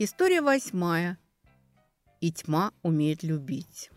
История восьмая. И тьма умеет любить.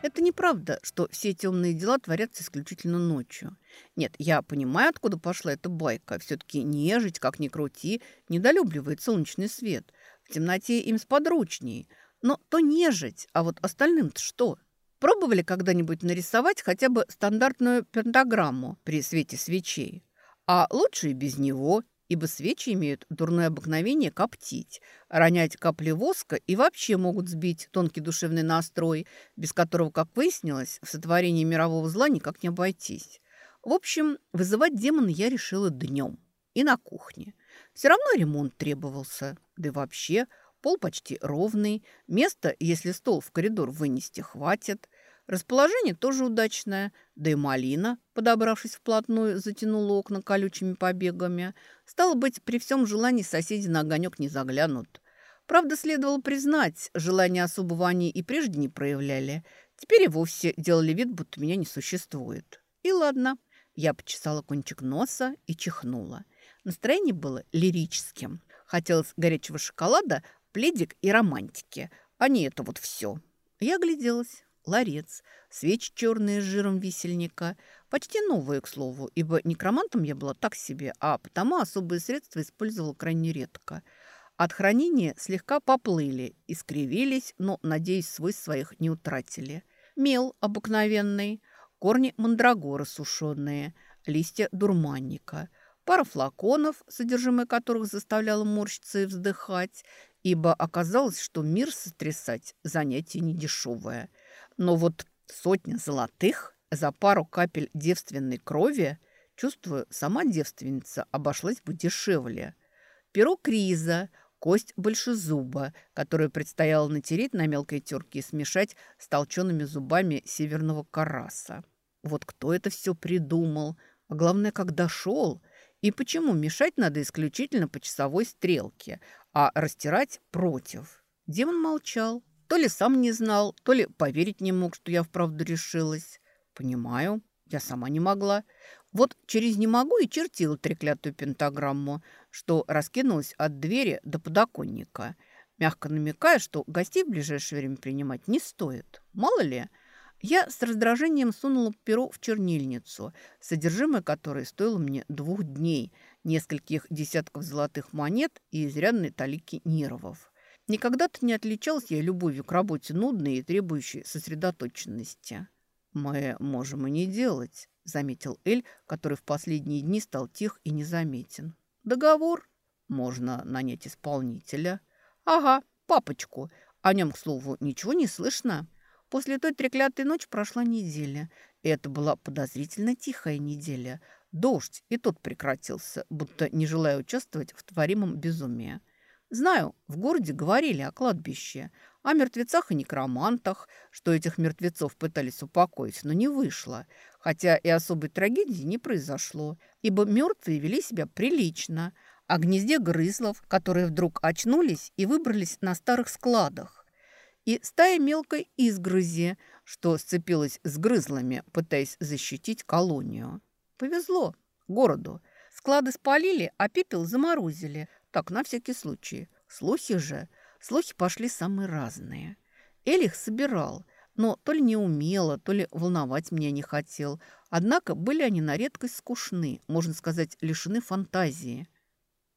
Это неправда, что все темные дела творятся исключительно ночью. Нет, я понимаю, откуда пошла эта байка. Все-таки нежить, как ни крути, недолюбливает солнечный свет. В темноте им сподручней. Но то нежить, а вот остальным-то что? Пробовали когда-нибудь нарисовать хотя бы стандартную пентаграмму при свете свечей? А лучше и без него, ибо свечи имеют дурное обыкновение коптить, ронять капли воска и вообще могут сбить тонкий душевный настрой, без которого, как выяснилось, в сотворении мирового зла никак не обойтись. В общем, вызывать демона я решила днем и на кухне. Все равно ремонт требовался, да и вообще – Пол почти ровный. Место, если стол в коридор вынести, хватит. Расположение тоже удачное. Да и малина, подобравшись вплотную, затянула окна колючими побегами. Стало быть, при всем желании соседи на огонек не заглянут. Правда, следовало признать, желания особого они и прежде не проявляли. Теперь и вовсе делали вид, будто меня не существует. И ладно. Я почесала кончик носа и чихнула. Настроение было лирическим. Хотелось горячего шоколада, пледик и романтики, а не это вот все. Я огляделась. Ларец, свечи черные с жиром висельника. Почти новые, к слову, ибо некромантом я была так себе, а потому особые средства использовала крайне редко. От хранения слегка поплыли, искривились, но, надеюсь, свойств своих не утратили. Мел обыкновенный, корни мандрагоры сушеные, листья дурманника, пара флаконов, содержимое которых заставляло морщиться и вздыхать, ибо оказалось, что мир сотрясать занятие недешевое. Но вот сотня золотых за пару капель девственной крови, чувствую, сама девственница обошлась бы дешевле. Перо криза, кость большезуба, которую предстояло натереть на мелкой терке и смешать с толчеными зубами северного караса. Вот кто это все придумал, а главное, как дошел – и почему мешать надо исключительно по часовой стрелке, а растирать против? Демон молчал. То ли сам не знал, то ли поверить не мог, что я вправду решилась. Понимаю, я сама не могла. Вот через «не могу» и чертила треклятую пентаграмму, что раскинулась от двери до подоконника, мягко намекая, что гостей в ближайшее время принимать не стоит. Мало ли, я с раздражением сунула перо в чернильницу, содержимое которой стоило мне двух дней, нескольких десятков золотых монет и изрядной талики нервов. Никогда-то не отличалась я любовью к работе нудной и требующей сосредоточенности. «Мы можем и не делать», — заметил Эль, который в последние дни стал тих и незаметен. «Договор? Можно нанять исполнителя». «Ага, папочку. О нем, к слову, ничего не слышно». После той треклятой ночи прошла неделя. И это была подозрительно тихая неделя. Дождь и тот прекратился, будто не желая участвовать в творимом безумии. Знаю, в городе говорили о кладбище, о мертвецах и некромантах, что этих мертвецов пытались упокоить, но не вышло. Хотя и особой трагедии не произошло, ибо мертвые вели себя прилично. О гнезде грызлов, которые вдруг очнулись и выбрались на старых складах и стая мелкой изгрызи, что сцепилась с грызлами, пытаясь защитить колонию. Повезло городу. Склады спалили, а пепел заморозили. Так, на всякий случай. Слухи же. Слухи пошли самые разные. Элих собирал, но то ли не умело, то ли волновать меня не хотел. Однако были они на редкость скучны, можно сказать, лишены фантазии.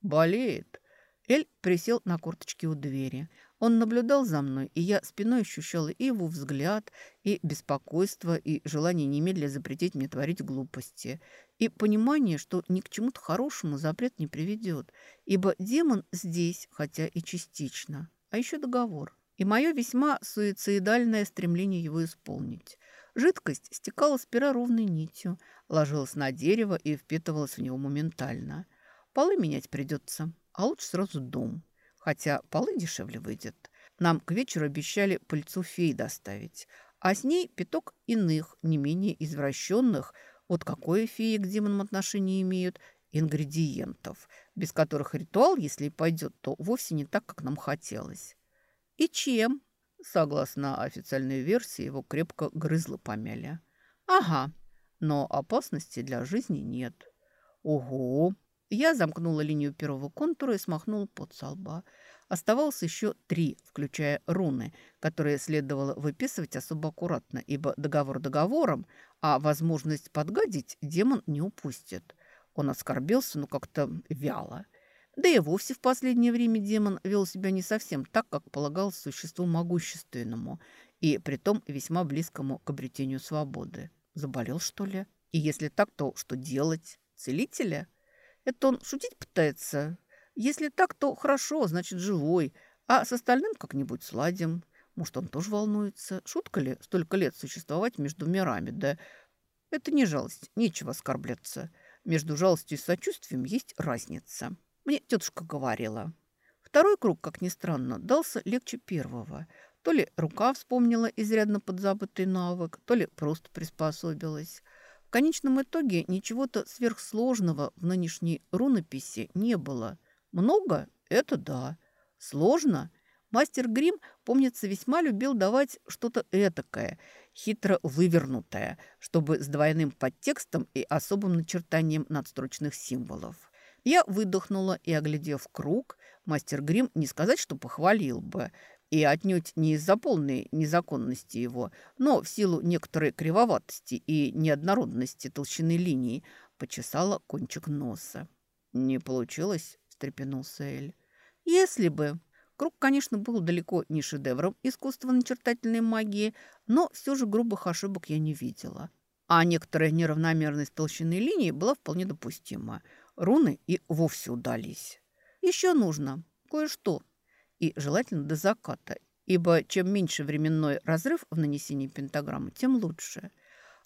«Болеет». Эль присел на курточке у двери. Он наблюдал за мной, и я спиной ощущала и его взгляд, и беспокойство, и желание немедля запретить мне творить глупости, и понимание, что ни к чему-то хорошему запрет не приведет, ибо демон здесь, хотя и частично, а еще договор, и мое весьма суицидальное стремление его исполнить. Жидкость стекала с пера ровной нитью, ложилась на дерево и впитывалась в него моментально. Полы менять придется, а лучше сразу дом хотя полы дешевле выйдет. Нам к вечеру обещали пыльцу фей доставить, а с ней пяток иных, не менее извращенных, вот какое феи к демонам отношение имеют, ингредиентов, без которых ритуал, если и пойдет, то вовсе не так, как нам хотелось. И чем? Согласно официальной версии, его крепко грызло помяли. Ага, но опасности для жизни нет. Ого! Я замкнула линию первого контура и смахнула под лба. Оставалось еще три, включая руны, которые следовало выписывать особо аккуратно, ибо договор договором, а возможность подгадить демон не упустит. Он оскорбился, но как-то вяло. Да и вовсе в последнее время демон вел себя не совсем так, как полагалось существу могущественному, и притом весьма близкому к обретению свободы. Заболел, что ли? И если так, то что делать? Целителя? Это он шутить пытается? Если так, то хорошо, значит, живой. А с остальным как-нибудь сладим. Может, он тоже волнуется. Шутка ли столько лет существовать между мирами? Да это не жалость, нечего оскорбляться. Между жалостью и сочувствием есть разница. Мне тетушка говорила. Второй круг, как ни странно, дался легче первого. То ли рука вспомнила изрядно подзабытый навык, то ли просто приспособилась. В конечном итоге ничего-то сверхсложного в нынешней рунописи не было – много? Это да. Сложно? Мастер Грим, помнится, весьма любил давать что-то этакое, хитро вывернутое, чтобы с двойным подтекстом и особым начертанием надстрочных символов. Я выдохнула и, оглядев круг, мастер Грим не сказать, что похвалил бы, и отнюдь не из-за полной незаконности его, но в силу некоторой кривоватости и неоднородности толщины линии почесала кончик носа. «Не получилось?» встрепенулся Эль. «Если бы...» Круг, конечно, был далеко не шедевром искусства начертательной магии, но все же грубых ошибок я не видела. А некоторая неравномерность толщины линии была вполне допустима. Руны и вовсе удались. Еще нужно кое-что. И желательно до заката, ибо чем меньше временной разрыв в нанесении пентаграммы, тем лучше.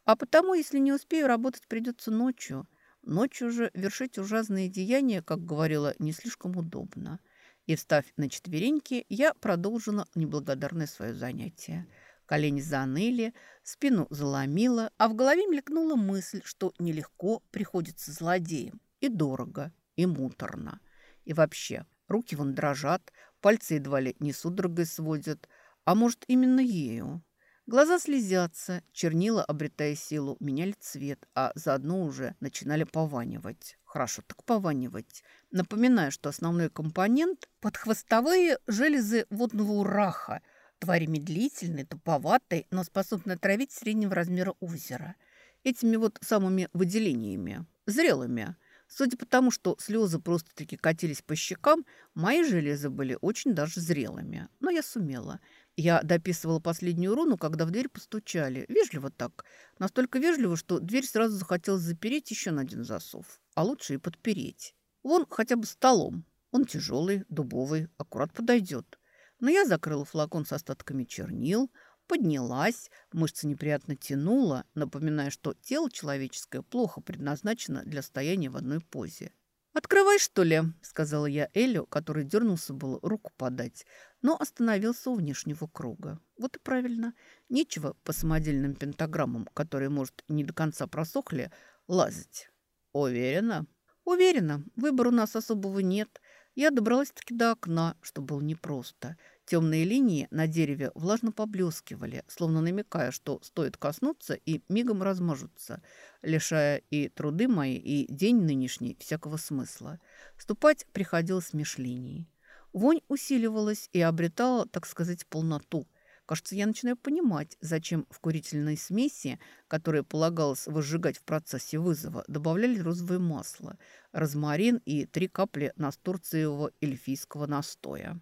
А потому, если не успею, работать придется ночью – Ночью же вершить ужасные деяния, как говорила, не слишком удобно. И, встав на четвереньки, я продолжила неблагодарное свое занятие. Колени заныли, спину заломила, а в голове мелькнула мысль, что нелегко приходится злодеям. И дорого, и муторно. И вообще, руки вон дрожат, пальцы едва ли не судорогой сводят. А может, именно ею? Глаза слезятся, чернила, обретая силу, меняли цвет, а заодно уже начинали пованивать. Хорошо так пованивать. Напоминаю, что основной компонент – подхвостовые железы водного ураха, твари медлительные, туповатые, но способные отравить среднего размера озера. Этими вот самыми выделениями, зрелыми. Судя по тому, что слезы просто-таки катились по щекам, мои железы были очень даже зрелыми. Но я сумела – я дописывала последнюю руну, когда в дверь постучали. Вежливо так. Настолько вежливо, что дверь сразу захотелось запереть еще на один засов. А лучше и подпереть. Вон хотя бы столом. Он тяжелый, дубовый, аккурат подойдет. Но я закрыла флакон с остатками чернил, поднялась, мышцы неприятно тянула, напоминая, что тело человеческое плохо предназначено для стояния в одной позе. «Открывай, что ли?» – сказала я Элю, который дернулся было руку подать, но остановился у внешнего круга. Вот и правильно. Нечего по самодельным пентаграммам, которые, может, не до конца просохли, лазить. «Уверена?» «Уверена. Выбора у нас особого нет. Я добралась-таки до окна, что было непросто. Темные линии на дереве влажно поблескивали, словно намекая, что стоит коснуться и мигом размажутся, лишая и труды мои, и день нынешний всякого смысла. Ступать приходилось меж линий. Вонь усиливалась и обретала, так сказать, полноту. Кажется, я начинаю понимать, зачем в курительной смеси, которая полагалось выжигать в процессе вызова, добавляли розовое масло, розмарин и три капли настурциевого эльфийского настоя.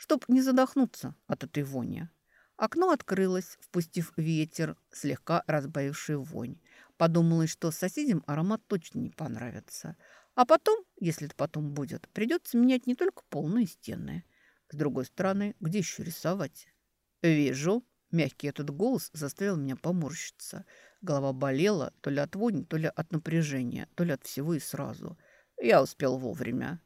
Чтоб не задохнуться от этой вони. Окно открылось, впустив ветер, слегка разбавивший вонь. Подумалось, что соседям аромат точно не понравится. А потом, если это потом будет, придется менять не только полные стены. С другой стороны, где еще рисовать? «Вижу». Мягкий этот голос заставил меня поморщиться. Голова болела то ли от вони, то ли от напряжения, то ли от всего и сразу. Я успел вовремя.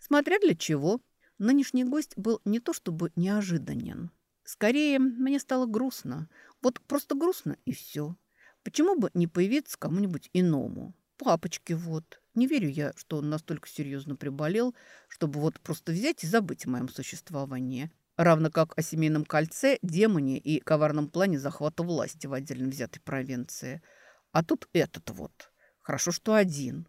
Смотря для чего. Нынешний гость был не то чтобы неожиданен. Скорее, мне стало грустно. Вот просто грустно и все. Почему бы не появиться кому-нибудь иному? Папочке вот. Не верю я, что он настолько серьезно приболел, чтобы вот просто взять и забыть о моем существовании равно как о семейном кольце, демоне и коварном плане захвата власти в отдельно взятой провинции. А тут этот вот. Хорошо, что один.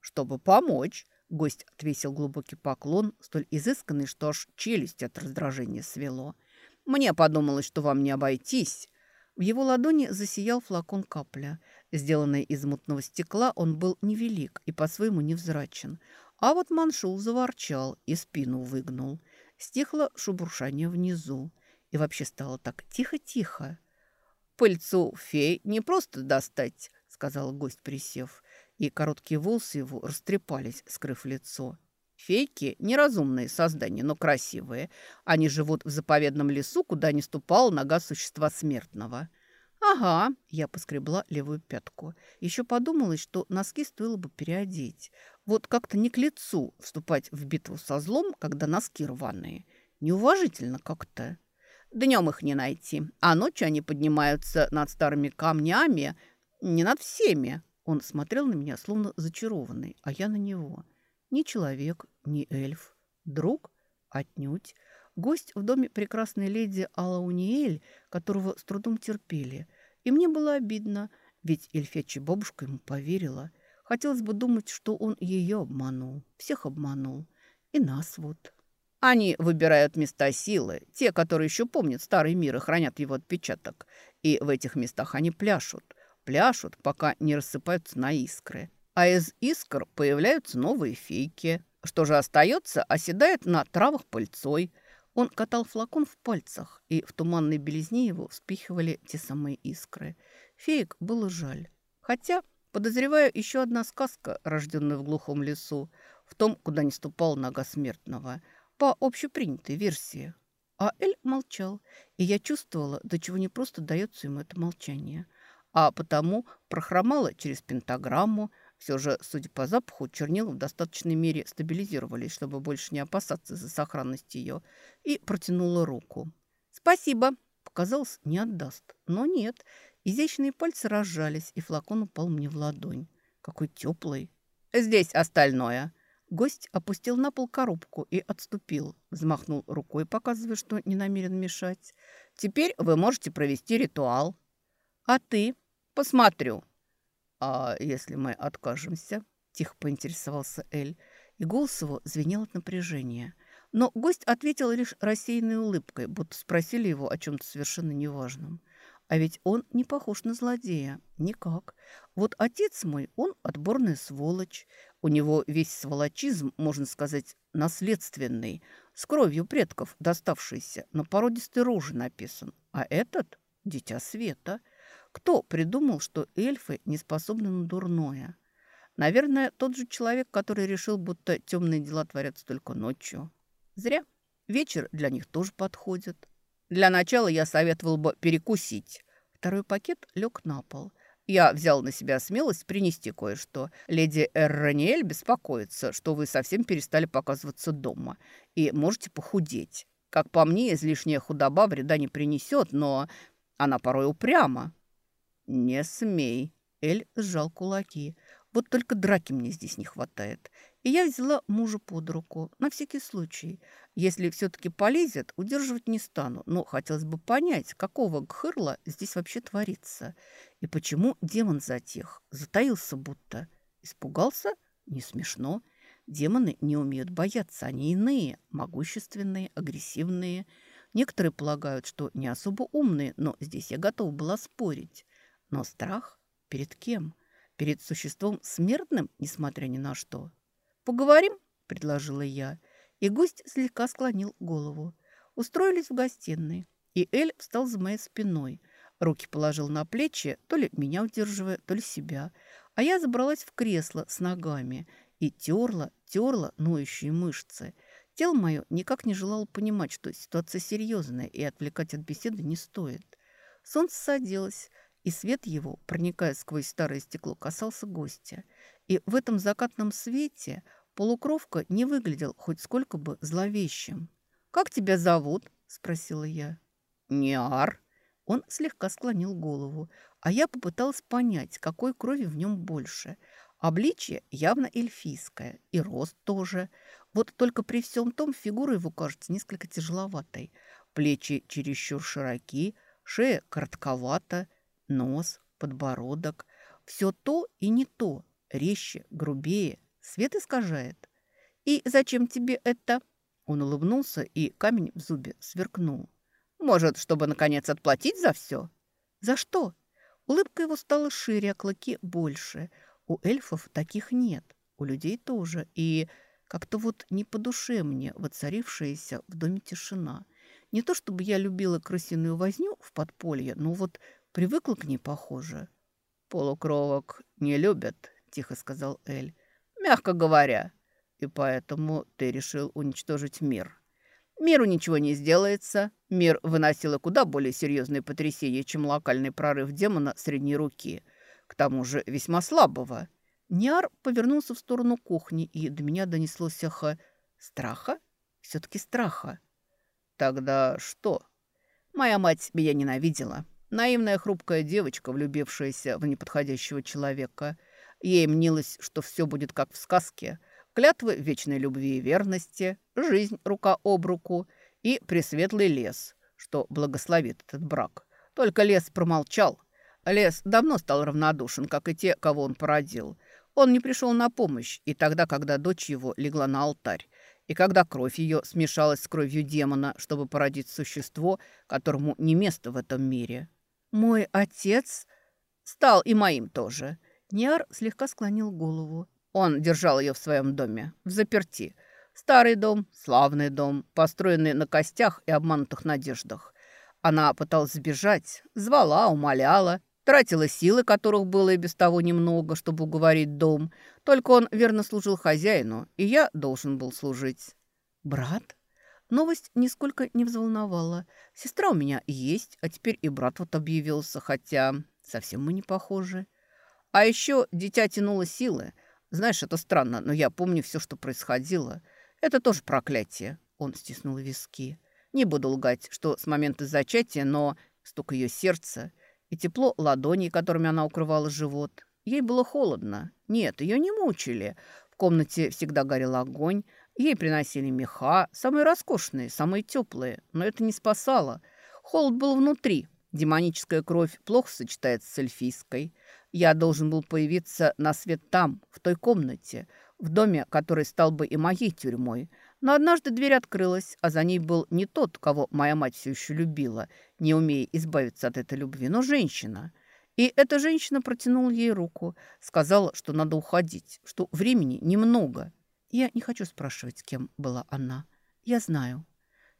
чтобы помочь». Гость отвесил глубокий поклон, столь изысканный, что аж челюсть от раздражения свело. «Мне подумалось, что вам не обойтись». В его ладони засиял флакон капля. Сделанный из мутного стекла, он был невелик и по-своему невзрачен. А вот маншул заворчал и спину выгнул. Стихло шебуршание внизу. И вообще стало так тихо-тихо. «Пыльцу фей не просто достать», — сказал гость, присев. И короткие волосы его растрепались, скрыв лицо. Фейки – неразумные создания, но красивые. Они живут в заповедном лесу, куда не ступала нога существа смертного. «Ага», – я поскребла левую пятку. Еще подумалось, что носки стоило бы переодеть. Вот как-то не к лицу вступать в битву со злом, когда носки рваные. Неуважительно как-то. Днем их не найти, а ночью они поднимаются над старыми камнями, не над всеми. Он смотрел на меня, словно зачарованный, а я на него. Ни человек, ни эльф. Друг? Отнюдь. Гость в доме прекрасной леди Алауниэль, которого с трудом терпели. И мне было обидно, ведь эльфячья бабушка ему поверила. Хотелось бы думать, что он ее обманул, всех обманул. И нас вот. Они выбирают места силы, те, которые еще помнят старый мир и хранят его отпечаток. И в этих местах они пляшут. Пляшут, пока не рассыпаются на искры. А из искр появляются новые фейки. Что же остается, оседает на травах пыльцой – он катал флакон в пальцах, и в туманной белизне его вспихивали те самые искры. Феек было жаль. Хотя, подозреваю, еще одна сказка, рожденная в глухом лесу, в том, куда не ступал нога смертного, по общепринятой версии. А Эль молчал, и я чувствовала, до чего не просто дается ему это молчание. А потому прохромала через пентаграмму, все же, судя по запаху, чернила в достаточной мере стабилизировались, чтобы больше не опасаться за сохранность ее, и протянула руку. «Спасибо!» Показалось, не отдаст. Но нет. Изящные пальцы разжались, и флакон упал мне в ладонь. Какой теплый. «Здесь остальное!» Гость опустил на пол коробку и отступил. Взмахнул рукой, показывая, что не намерен мешать. «Теперь вы можете провести ритуал». «А ты?» «Посмотрю». «А если мы откажемся?» – тихо поинтересовался Эль, и голос его звенел от напряжения. Но гость ответил лишь рассеянной улыбкой, будто спросили его о чем-то совершенно неважном. А ведь он не похож на злодея. Никак. Вот отец мой, он отборная сволочь. У него весь сволочизм, можно сказать, наследственный, с кровью предков доставшийся, на породистой роже написан. А этот – дитя света – кто придумал, что эльфы не способны на дурное? Наверное, тот же человек, который решил, будто темные дела творятся только ночью. Зря. Вечер для них тоже подходит. Для начала я советовал бы перекусить. Второй пакет лег на пол. Я взял на себя смелость принести кое-что. Леди Эрраниэль беспокоится, что вы совсем перестали показываться дома и можете похудеть. Как по мне, излишняя худоба вреда не принесет, но она порой упряма. «Не смей!» Эль сжал кулаки. «Вот только драки мне здесь не хватает». И я взяла мужа под руку, на всякий случай. Если все-таки полезет, удерживать не стану. Но хотелось бы понять, какого гхырла здесь вообще творится. И почему демон затих, затаился будто. Испугался? Не смешно. Демоны не умеют бояться, они иные, могущественные, агрессивные. Некоторые полагают, что не особо умные, но здесь я готова была спорить. Но страх перед кем? Перед существом смертным, несмотря ни на что. «Поговорим?» – предложила я. И гость слегка склонил голову. Устроились в гостиной. И Эль встал за моей спиной. Руки положил на плечи, то ли меня удерживая, то ли себя. А я забралась в кресло с ногами и терла, терла ноющие мышцы. Тело мое никак не желало понимать, что ситуация серьезная и отвлекать от беседы не стоит. Солнце садилось, и свет его, проникая сквозь старое стекло, касался гостя. И в этом закатном свете полукровка не выглядел хоть сколько бы зловещим. «Как тебя зовут?» – спросила я. «Ниар». Он слегка склонил голову, а я попыталась понять, какой крови в нем больше. Обличье явно эльфийское, и рост тоже. Вот только при всем том фигура его кажется несколько тяжеловатой. Плечи чересчур широки, шея коротковата – Нос, подбородок. Все то и не то. Резче, грубее, Свет искажает. И зачем тебе это? Он улыбнулся, и камень в зубе сверкнул. Может, чтобы, наконец, отплатить за все? За что? Улыбка его стала шире, а клыки больше. У эльфов таких нет, у людей тоже. И как-то вот не по душе мне воцарившаяся в доме тишина. Не то чтобы я любила крысиную возню в подполье, но вот привыкла к ней, похоже. «Полукровок не любят», — тихо сказал Эль. «Мягко говоря. И поэтому ты решил уничтожить мир. Миру ничего не сделается. Мир выносило куда более серьезные потрясения, чем локальный прорыв демона средней руки. К тому же весьма слабого. Ниар повернулся в сторону кухни, и до меня донеслось эхо страха. Все-таки страха. Тогда что? Моя мать меня ненавидела. Наивная хрупкая девочка, влюбившаяся в неподходящего человека. Ей мнилось, что все будет как в сказке – клятвы вечной любви и верности, жизнь рука об руку и пресветлый лес, что благословит этот брак. Только лес промолчал. Лес давно стал равнодушен, как и те, кого он породил. Он не пришел на помощь и тогда, когда дочь его легла на алтарь, и когда кровь ее смешалась с кровью демона, чтобы породить существо, которому не место в этом мире. «Мой отец стал и моим тоже». Ниар слегка склонил голову. Он держал ее в своем доме, в заперти. Старый дом, славный дом, построенный на костях и обманутых надеждах. Она пыталась сбежать, звала, умоляла, тратила силы, которых было и без того немного, чтобы уговорить дом. Только он верно служил хозяину, и я должен был служить. Брат? Новость нисколько не взволновала. Сестра у меня есть, а теперь и брат вот объявился, хотя совсем мы не похожи. А еще дитя тянуло силы – знаешь, это странно, но я помню все, что происходило. Это тоже проклятие. Он стиснул виски. Не буду лгать, что с момента зачатия, но стук ее сердца и тепло ладоней, которыми она укрывала живот. Ей было холодно. Нет, ее не мучили. В комнате всегда горел огонь. Ей приносили меха, самые роскошные, самые теплые. Но это не спасало. Холод был внутри. Демоническая кровь плохо сочетается с эльфийской. Я должен был появиться на свет там, в той комнате, в доме, который стал бы и моей тюрьмой. Но однажды дверь открылась, а за ней был не тот, кого моя мать все еще любила, не умея избавиться от этой любви, но женщина. И эта женщина протянула ей руку, сказала, что надо уходить, что времени немного. Я не хочу спрашивать, кем была она. Я знаю.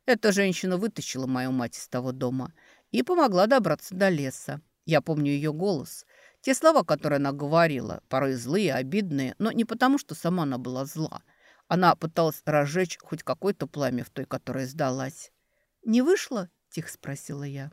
Эта женщина вытащила мою мать из того дома и помогла добраться до леса. Я помню ее голос – те слова, которые она говорила, порой злые, обидные, но не потому, что сама она была зла. Она пыталась разжечь хоть какое-то пламя в той, которая сдалась. «Не вышло?» – тихо спросила я.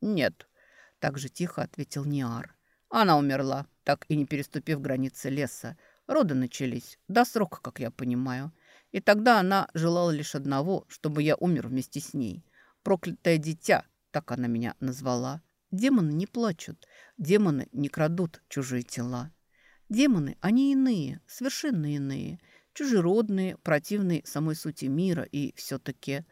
«Нет», – так же тихо ответил Ниар. «Она умерла, так и не переступив границы леса. Роды начались, до срока, как я понимаю. И тогда она желала лишь одного, чтобы я умер вместе с ней. Проклятое дитя, так она меня назвала. Демоны не плачут, демоны не крадут чужие тела. Демоны, они иные, совершенно иные, чужеродные, противные самой сути мира и все-таки...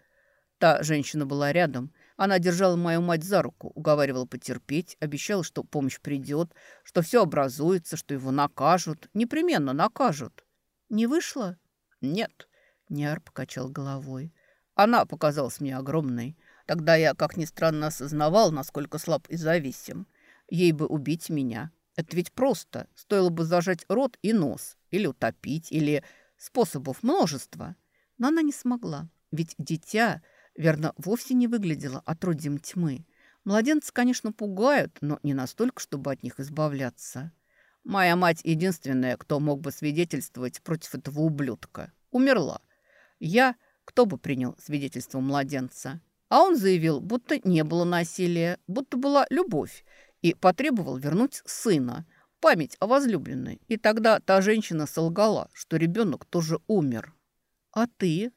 Та женщина была рядом. Она держала мою мать за руку, уговаривала потерпеть, обещала, что помощь придет, что все образуется, что его накажут. Непременно накажут. Не вышло? Нет. Ниар покачал головой. Она показалась мне огромной. Тогда я, как ни странно, осознавал, насколько слаб и зависим. Ей бы убить меня. Это ведь просто. Стоило бы зажать рот и нос. Или утопить, или способов множество. Но она не смогла. Ведь дитя, верно, вовсе не выглядело отродьем тьмы. Младенцы, конечно, пугают, но не настолько, чтобы от них избавляться. Моя мать единственная, кто мог бы свидетельствовать против этого ублюдка. Умерла. Я, кто бы принял свидетельство младенца? А он заявил, будто не было насилия, будто была любовь, и потребовал вернуть сына, память о возлюбленной. И тогда та женщина солгала, что ребенок тоже умер. «А ты?»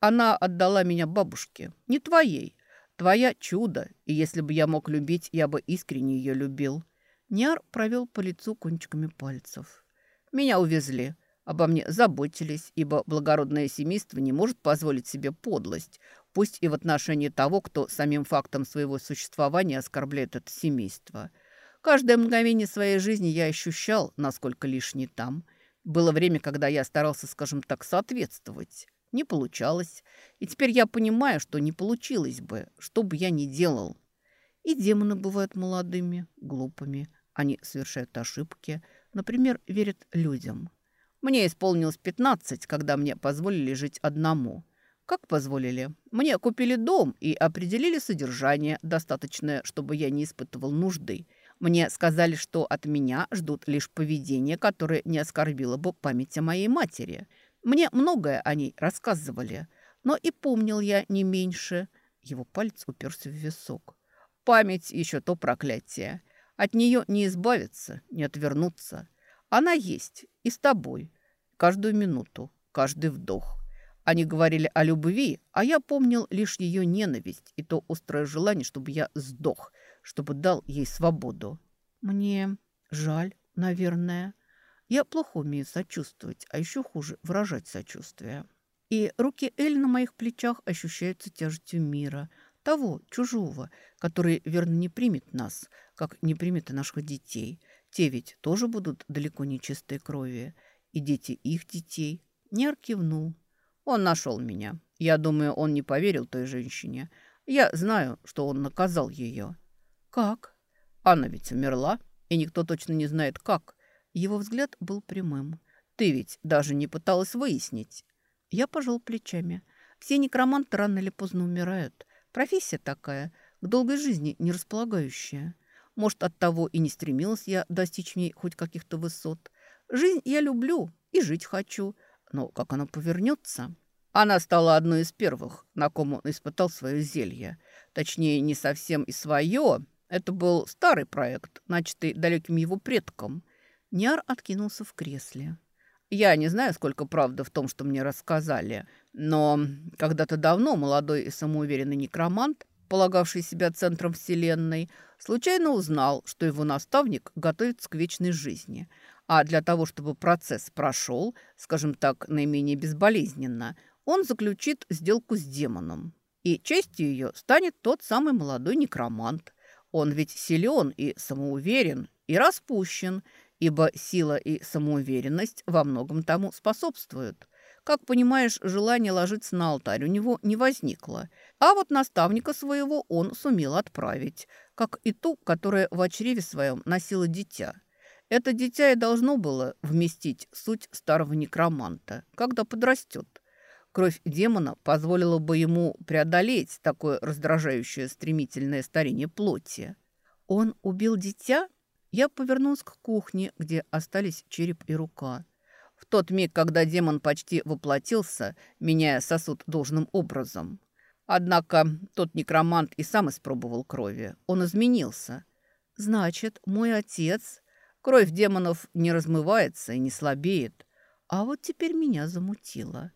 «Она отдала меня бабушке, не твоей. Твоя чудо, и если бы я мог любить, я бы искренне ее любил». Няр провел по лицу кончиками пальцев. «Меня увезли. Обо мне заботились, ибо благородное семейство не может позволить себе подлость, пусть и в отношении того, кто самим фактом своего существования оскорбляет это семейство. Каждое мгновение своей жизни я ощущал, насколько лишний там. Было время, когда я старался, скажем так, соответствовать. Не получалось. И теперь я понимаю, что не получилось бы, что бы я ни делал. И демоны бывают молодыми, глупыми. Они совершают ошибки. Например, верят людям. Мне исполнилось 15, когда мне позволили жить одному. Как позволили? Мне купили дом и определили содержание, достаточное, чтобы я не испытывал нужды. Мне сказали, что от меня ждут лишь поведение, которое не оскорбило бы память о моей матери. Мне многое о ней рассказывали, но и помнил я не меньше. Его палец уперся в висок. Память еще то проклятие. От нее не избавиться, не отвернуться. Она есть и с тобой. Каждую минуту, каждый вдох. Они говорили о любви, а я помнил лишь ее ненависть и то острое желание, чтобы я сдох, чтобы дал ей свободу. Мне жаль, наверное. Я плохо умею сочувствовать, а еще хуже выражать сочувствие. И руки Эль на моих плечах ощущаются тяжестью мира, того, чужого, который, верно, не примет нас, как не примет и наших детей. Те ведь тоже будут далеко не чистой крови, и дети их детей. Няр кивнул. Он нашел меня. Я думаю, он не поверил той женщине. Я знаю, что он наказал ее. Как? Она ведь умерла, и никто точно не знает, как. Его взгляд был прямым. «Ты ведь даже не пыталась выяснить». Я пожал плечами. Все некроманты рано или поздно умирают. Профессия такая, к долгой жизни не располагающая. Может, от того и не стремилась я достичь в хоть каких-то высот. Жизнь я люблю и жить хочу, но как она повернется? Она стала одной из первых, на ком он испытал свое зелье. Точнее, не совсем и свое. Это был старый проект, начатый далеким его предком. Няр откинулся в кресле. «Я не знаю, сколько правды в том, что мне рассказали, но когда-то давно молодой и самоуверенный некромант, полагавший себя центром Вселенной, случайно узнал, что его наставник готовится к вечной жизни. А для того, чтобы процесс прошел, скажем так, наименее безболезненно, он заключит сделку с демоном. И частью ее станет тот самый молодой некромант. Он ведь силен и самоуверен, и распущен, ибо сила и самоуверенность во многом тому способствуют. Как понимаешь, желание ложиться на алтарь у него не возникло, а вот наставника своего он сумел отправить, как и ту, которая в очреве своем носила дитя. Это дитя и должно было вместить суть старого некроманта, когда подрастет. Кровь демона позволила бы ему преодолеть такое раздражающее стремительное старение плоти. Он убил дитя? Я повернулась к кухне, где остались череп и рука. В тот миг, когда демон почти воплотился, меняя сосуд должным образом. Однако тот некромант и сам испробовал крови. Он изменился. Значит, мой отец... Кровь демонов не размывается и не слабеет. А вот теперь меня замутило.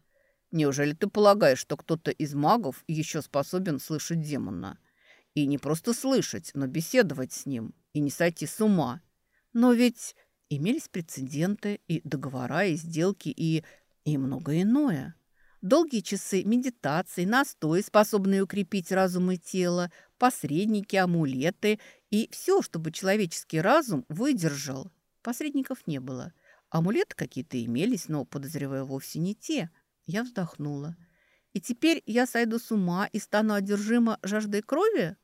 Неужели ты полагаешь, что кто-то из магов еще способен слышать демона? И не просто слышать, но беседовать с ним и не сойти с ума. Но ведь имелись прецеденты и договора, и сделки, и, и многое иное. Долгие часы медитации, настой, способные укрепить разум и тело, посредники, амулеты и все, чтобы человеческий разум выдержал. Посредников не было. Амулеты какие-то имелись, но, подозреваю, вовсе не те. Я вздохнула. И теперь я сойду с ума и стану одержима жаждой крови?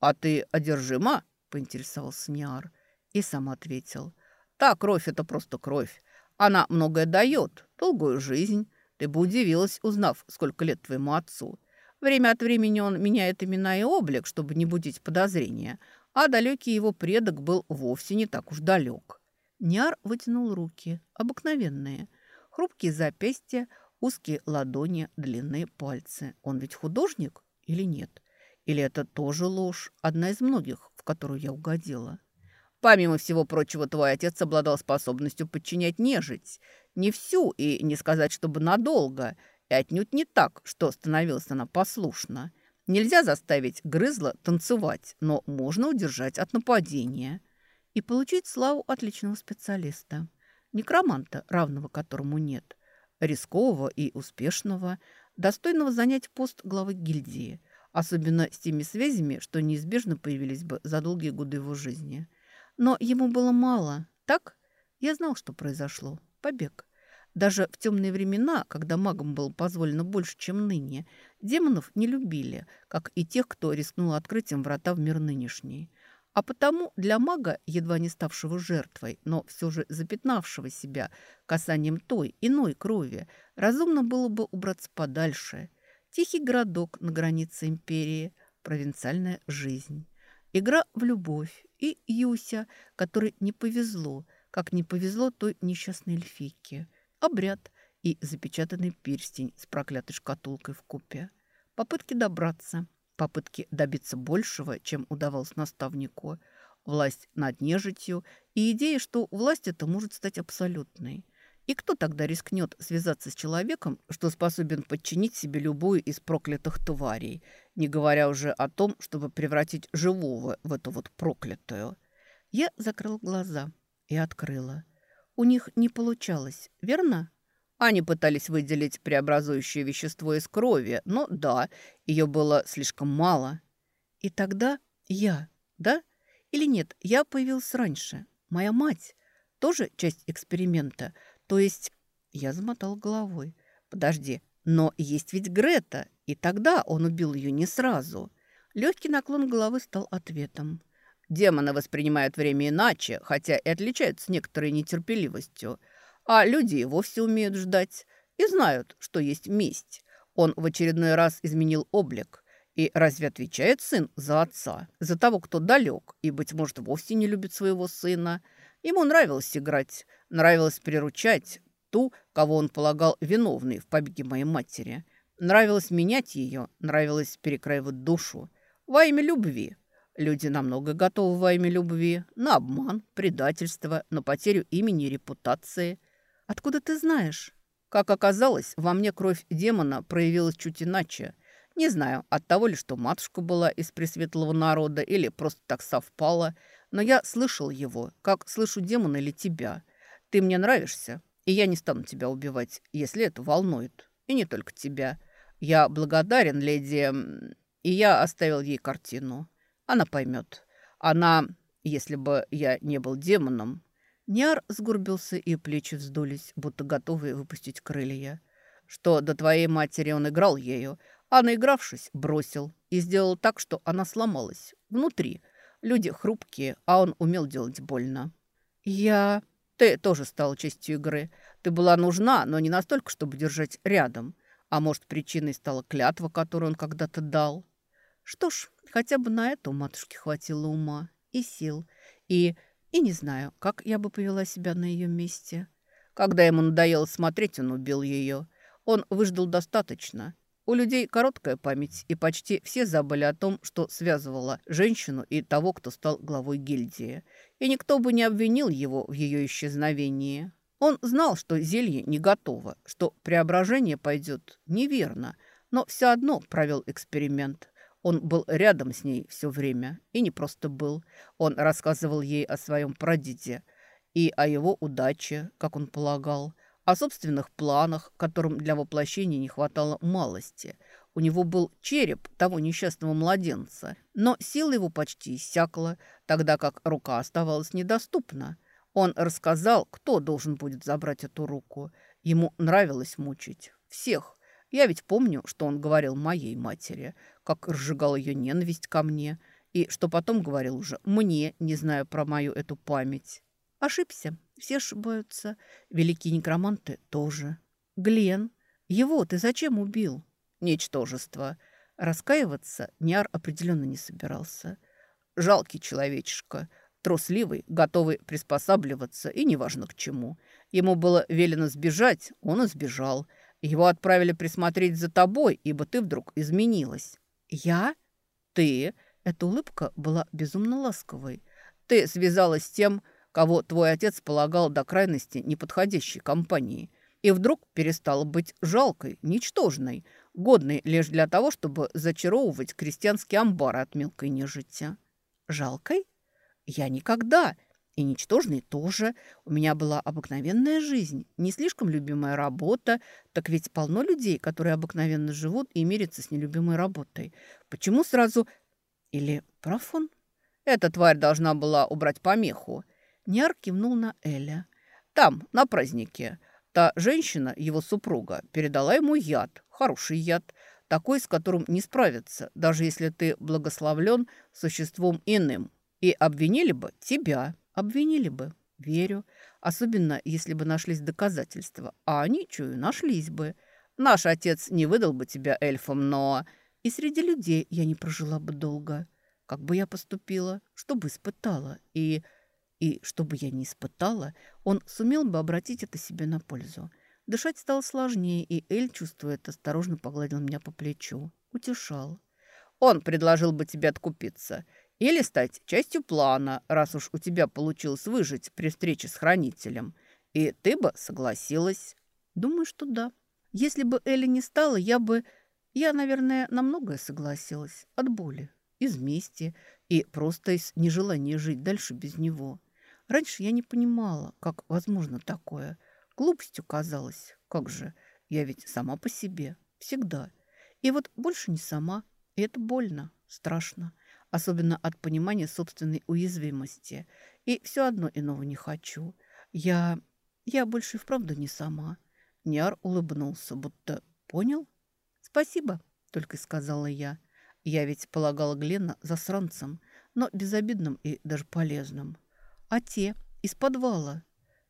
А ты одержима? Поинтересовался Ниар. И сам ответил. «Да, кровь – это просто кровь. Она многое дает, долгую жизнь. Ты бы удивилась, узнав, сколько лет твоему отцу. Время от времени он меняет имена и облик, чтобы не будить подозрения, а далекий его предок был вовсе не так уж далек». Ниар вытянул руки, обыкновенные. Хрупкие запястья, узкие ладони, длинные пальцы. Он ведь художник или нет? Или это тоже ложь, одна из многих, которую я угодила. Помимо всего прочего, твой отец обладал способностью подчинять нежить. Не всю и не сказать, чтобы надолго. И отнюдь не так, что становилась она послушна. Нельзя заставить грызла танцевать, но можно удержать от нападения. И получить славу отличного специалиста. Некроманта, равного которому нет. Рискового и успешного, достойного занять пост главы гильдии – особенно с теми связями, что неизбежно появились бы за долгие годы его жизни. Но ему было мало, так? Я знал, что произошло, побег. Даже в темные времена, когда магам было позволено больше, чем ныне, демонов не любили, как и тех, кто рискнул открыть им врата в мир нынешний. А потому для мага, едва не ставшего жертвой, но все же запятнавшего себя касанием той иной крови, разумно было бы убраться подальше. Тихий городок на границе империи, провинциальная жизнь. Игра в любовь и Юся, которой не повезло, как не повезло той несчастной эльфийке – обряд и запечатанный перстень с проклятой шкатулкой в купе. Попытки добраться, попытки добиться большего, чем удавалось наставнику, власть над нежитью и идея, что власть это может стать абсолютной. И кто тогда рискнет связаться с человеком, что способен подчинить себе любую из проклятых тварей, не говоря уже о том, чтобы превратить живого в эту вот проклятую? Я закрыл глаза и открыла – у них не получалось, верно? Они пытались выделить преобразующее вещество из крови, но да, ее было слишком мало. И тогда я, да? Или нет, я появился раньше. Моя мать тоже часть эксперимента. То есть я замотал головой. Подожди, но есть ведь Грета, и тогда он убил ее не сразу. Легкий наклон головы стал ответом. Демоны воспринимают время иначе, хотя и отличаются некоторой нетерпеливостью. А люди вовсе умеют ждать и знают, что есть месть. Он в очередной раз изменил облик. И разве отвечает сын за отца? За того, кто далек и, быть может, вовсе не любит своего сына? Ему нравилось играть, нравилось приручать ту, кого он полагал виновной в побеге моей матери. Нравилось менять ее, нравилось перекраивать душу. Во имя любви – Люди намного готовы во имя любви. На обман, предательство, на потерю имени и репутации. Откуда ты знаешь? Как оказалось, во мне кровь демона проявилась чуть иначе. Не знаю, от того ли, что матушка была из пресветлого народа, или просто так совпало, но я слышал его, как слышу демона или тебя. Ты мне нравишься, и я не стану тебя убивать, если это волнует. И не только тебя. Я благодарен леди... И я оставил ей картину. Она поймет. Она, если бы я не был демоном... Няр сгорбился, и плечи вздулись, будто готовые выпустить крылья. Что до твоей матери он играл ею, а наигравшись, бросил и сделал так, что она сломалась. Внутри. Люди хрупкие, а он умел делать больно. Я... Ты тоже стала частью игры. Ты была нужна, но не настолько, чтобы держать рядом. А может, причиной стала клятва, которую он когда-то дал. Что ж, хотя бы на это у матушки хватило ума и сил. И, и не знаю, как я бы повела себя на ее месте. Когда ему надоело смотреть, он убил ее. Он выждал достаточно. У людей короткая память, и почти все забыли о том, что связывало женщину и того, кто стал главой гильдии. И никто бы не обвинил его в ее исчезновении. Он знал, что зелье не готово, что преображение пойдет неверно, но все одно провел эксперимент – он был рядом с ней все время. И не просто был. Он рассказывал ей о своем прадеде и о его удаче, как он полагал, о собственных планах, которым для воплощения не хватало малости. У него был череп того несчастного младенца, но сила его почти иссякла, тогда как рука оставалась недоступна. Он рассказал, кто должен будет забрать эту руку. Ему нравилось мучить. Всех. Я ведь помню, что он говорил моей матери, как разжигал ее ненависть ко мне, и что потом говорил уже мне, не зная про мою эту память. Ошибся, все ошибаются, великие некроманты тоже. Глен, его ты зачем убил? Ничтожество. Раскаиваться Ниар определенно не собирался. Жалкий человечишка, трусливый, готовый приспосабливаться и неважно к чему. Ему было велено сбежать, он и сбежал – его отправили присмотреть за тобой, ибо ты вдруг изменилась». «Я? Ты?» Эта улыбка была безумно ласковой. «Ты связалась с тем, кого твой отец полагал до крайности неподходящей компанией, и вдруг перестала быть жалкой, ничтожной, годной лишь для того, чтобы зачаровывать крестьянские амбары от мелкой нежити». «Жалкой? Я никогда!» И ничтожный тоже. У меня была обыкновенная жизнь, не слишком любимая работа. Так ведь полно людей, которые обыкновенно живут и мирятся с нелюбимой работой. Почему сразу... Или прав? Эта тварь должна была убрать помеху. Няр кивнул на Эля. там, на празднике. Та женщина, его супруга, передала ему яд, хороший яд, такой, с которым не справиться, даже если ты благословлен существом иным. И обвинили бы тебя, обвинили бы, верю, особенно если бы нашлись доказательства, а они, чую, нашлись бы. Наш отец не выдал бы тебя эльфом, но и среди людей я не прожила бы долго. Как бы я поступила, что бы испытала, и... И что бы я ни испытала, он сумел бы обратить это себе на пользу. Дышать стало сложнее, и Эль, чувствуя это, осторожно погладил меня по плечу. Утешал. «Он предложил бы тебе откупиться. Или стать частью плана, раз уж у тебя получилось выжить при встрече с хранителем. И ты бы согласилась». «Думаю, что да. Если бы Элли не стала, я бы... Я, наверное, на многое согласилась. От боли, из мести и просто из нежелания жить дальше без него. Раньше я не понимала, как возможно такое – Глупостью казалось. Как же, я ведь сама по себе. Всегда. И вот больше не сама. И это больно, страшно. Особенно от понимания собственной уязвимости. И все одно иного не хочу. Я... я больше вправду не сама. Ниар улыбнулся, будто понял. «Спасибо», — только сказала я. Я ведь полагала Глена засранцем, но безобидным и даже полезным. А те из подвала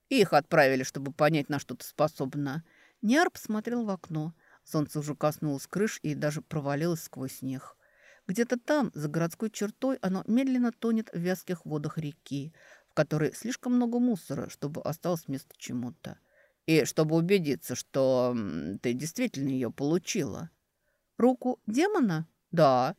их отправили, чтобы понять, на что ты способна. Ниар посмотрел в окно. Солнце уже коснулось крыш и даже провалилось сквозь снег. Где-то там, за городской чертой, оно медленно тонет в вязких водах реки, в которой слишком много мусора, чтобы осталось место чему-то. И чтобы убедиться, что ты действительно ее получила. Руку демона? Да.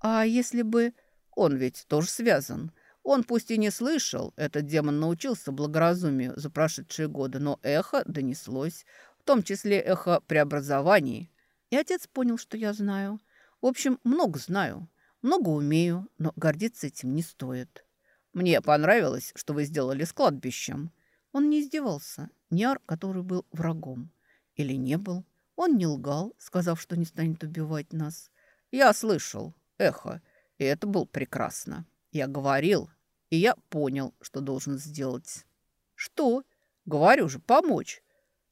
А если бы... Он ведь тоже связан. Он пусть и не слышал, этот демон научился благоразумию за прошедшие годы, но эхо донеслось, в том числе эхо преобразований. И отец понял, что я знаю. В общем, много знаю, много умею, но гордиться этим не стоит. Мне понравилось, что вы сделали с кладбищем. Он не издевался, Ниар, который был врагом. Или не был. Он не лгал, сказав, что не станет убивать нас. Я слышал эхо, и это было прекрасно. Я говорил, и я понял, что должен сделать. Что? Говорю же, помочь.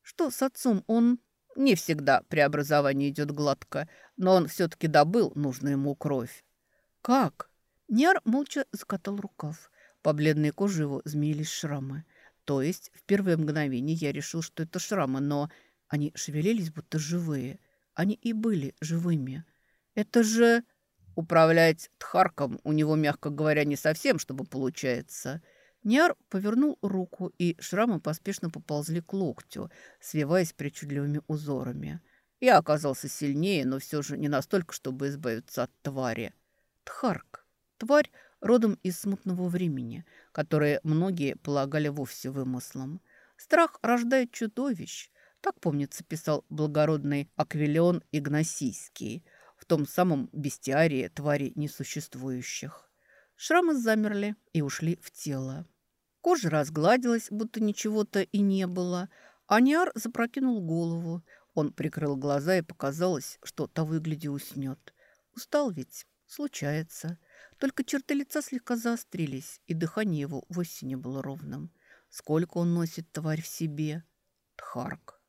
Что с отцом? Он... Не всегда преобразование идет гладко, но он все-таки добыл нужную ему кровь. Как? Няр молча закатал рукав. По бледной коже его змеились шрамы. То есть в первое мгновение я решил, что это шрамы, но они шевелились, будто живые. Они и были живыми. Это же... Управлять Тхарком у него, мягко говоря, не совсем, чтобы получается. Ниар повернул руку, и шрамы поспешно поползли к локтю, свиваясь причудливыми узорами. Я оказался сильнее, но все же не настолько, чтобы избавиться от твари. Тхарк. Тварь родом из смутного времени, которое многие полагали вовсе вымыслом. Страх рождает чудовищ. Так, помнится, писал благородный Аквилеон Игнасийский – в том самом бестиарии тварей несуществующих. Шрамы замерли и ушли в тело. Кожа разгладилась, будто ничего-то и не было. Аниар запрокинул голову. Он прикрыл глаза, и показалось, что того и уснет. Устал ведь, случается. Только черты лица слегка заострились, и дыхание его вовсе не было ровным. Сколько он носит тварь в себе? Тхарк.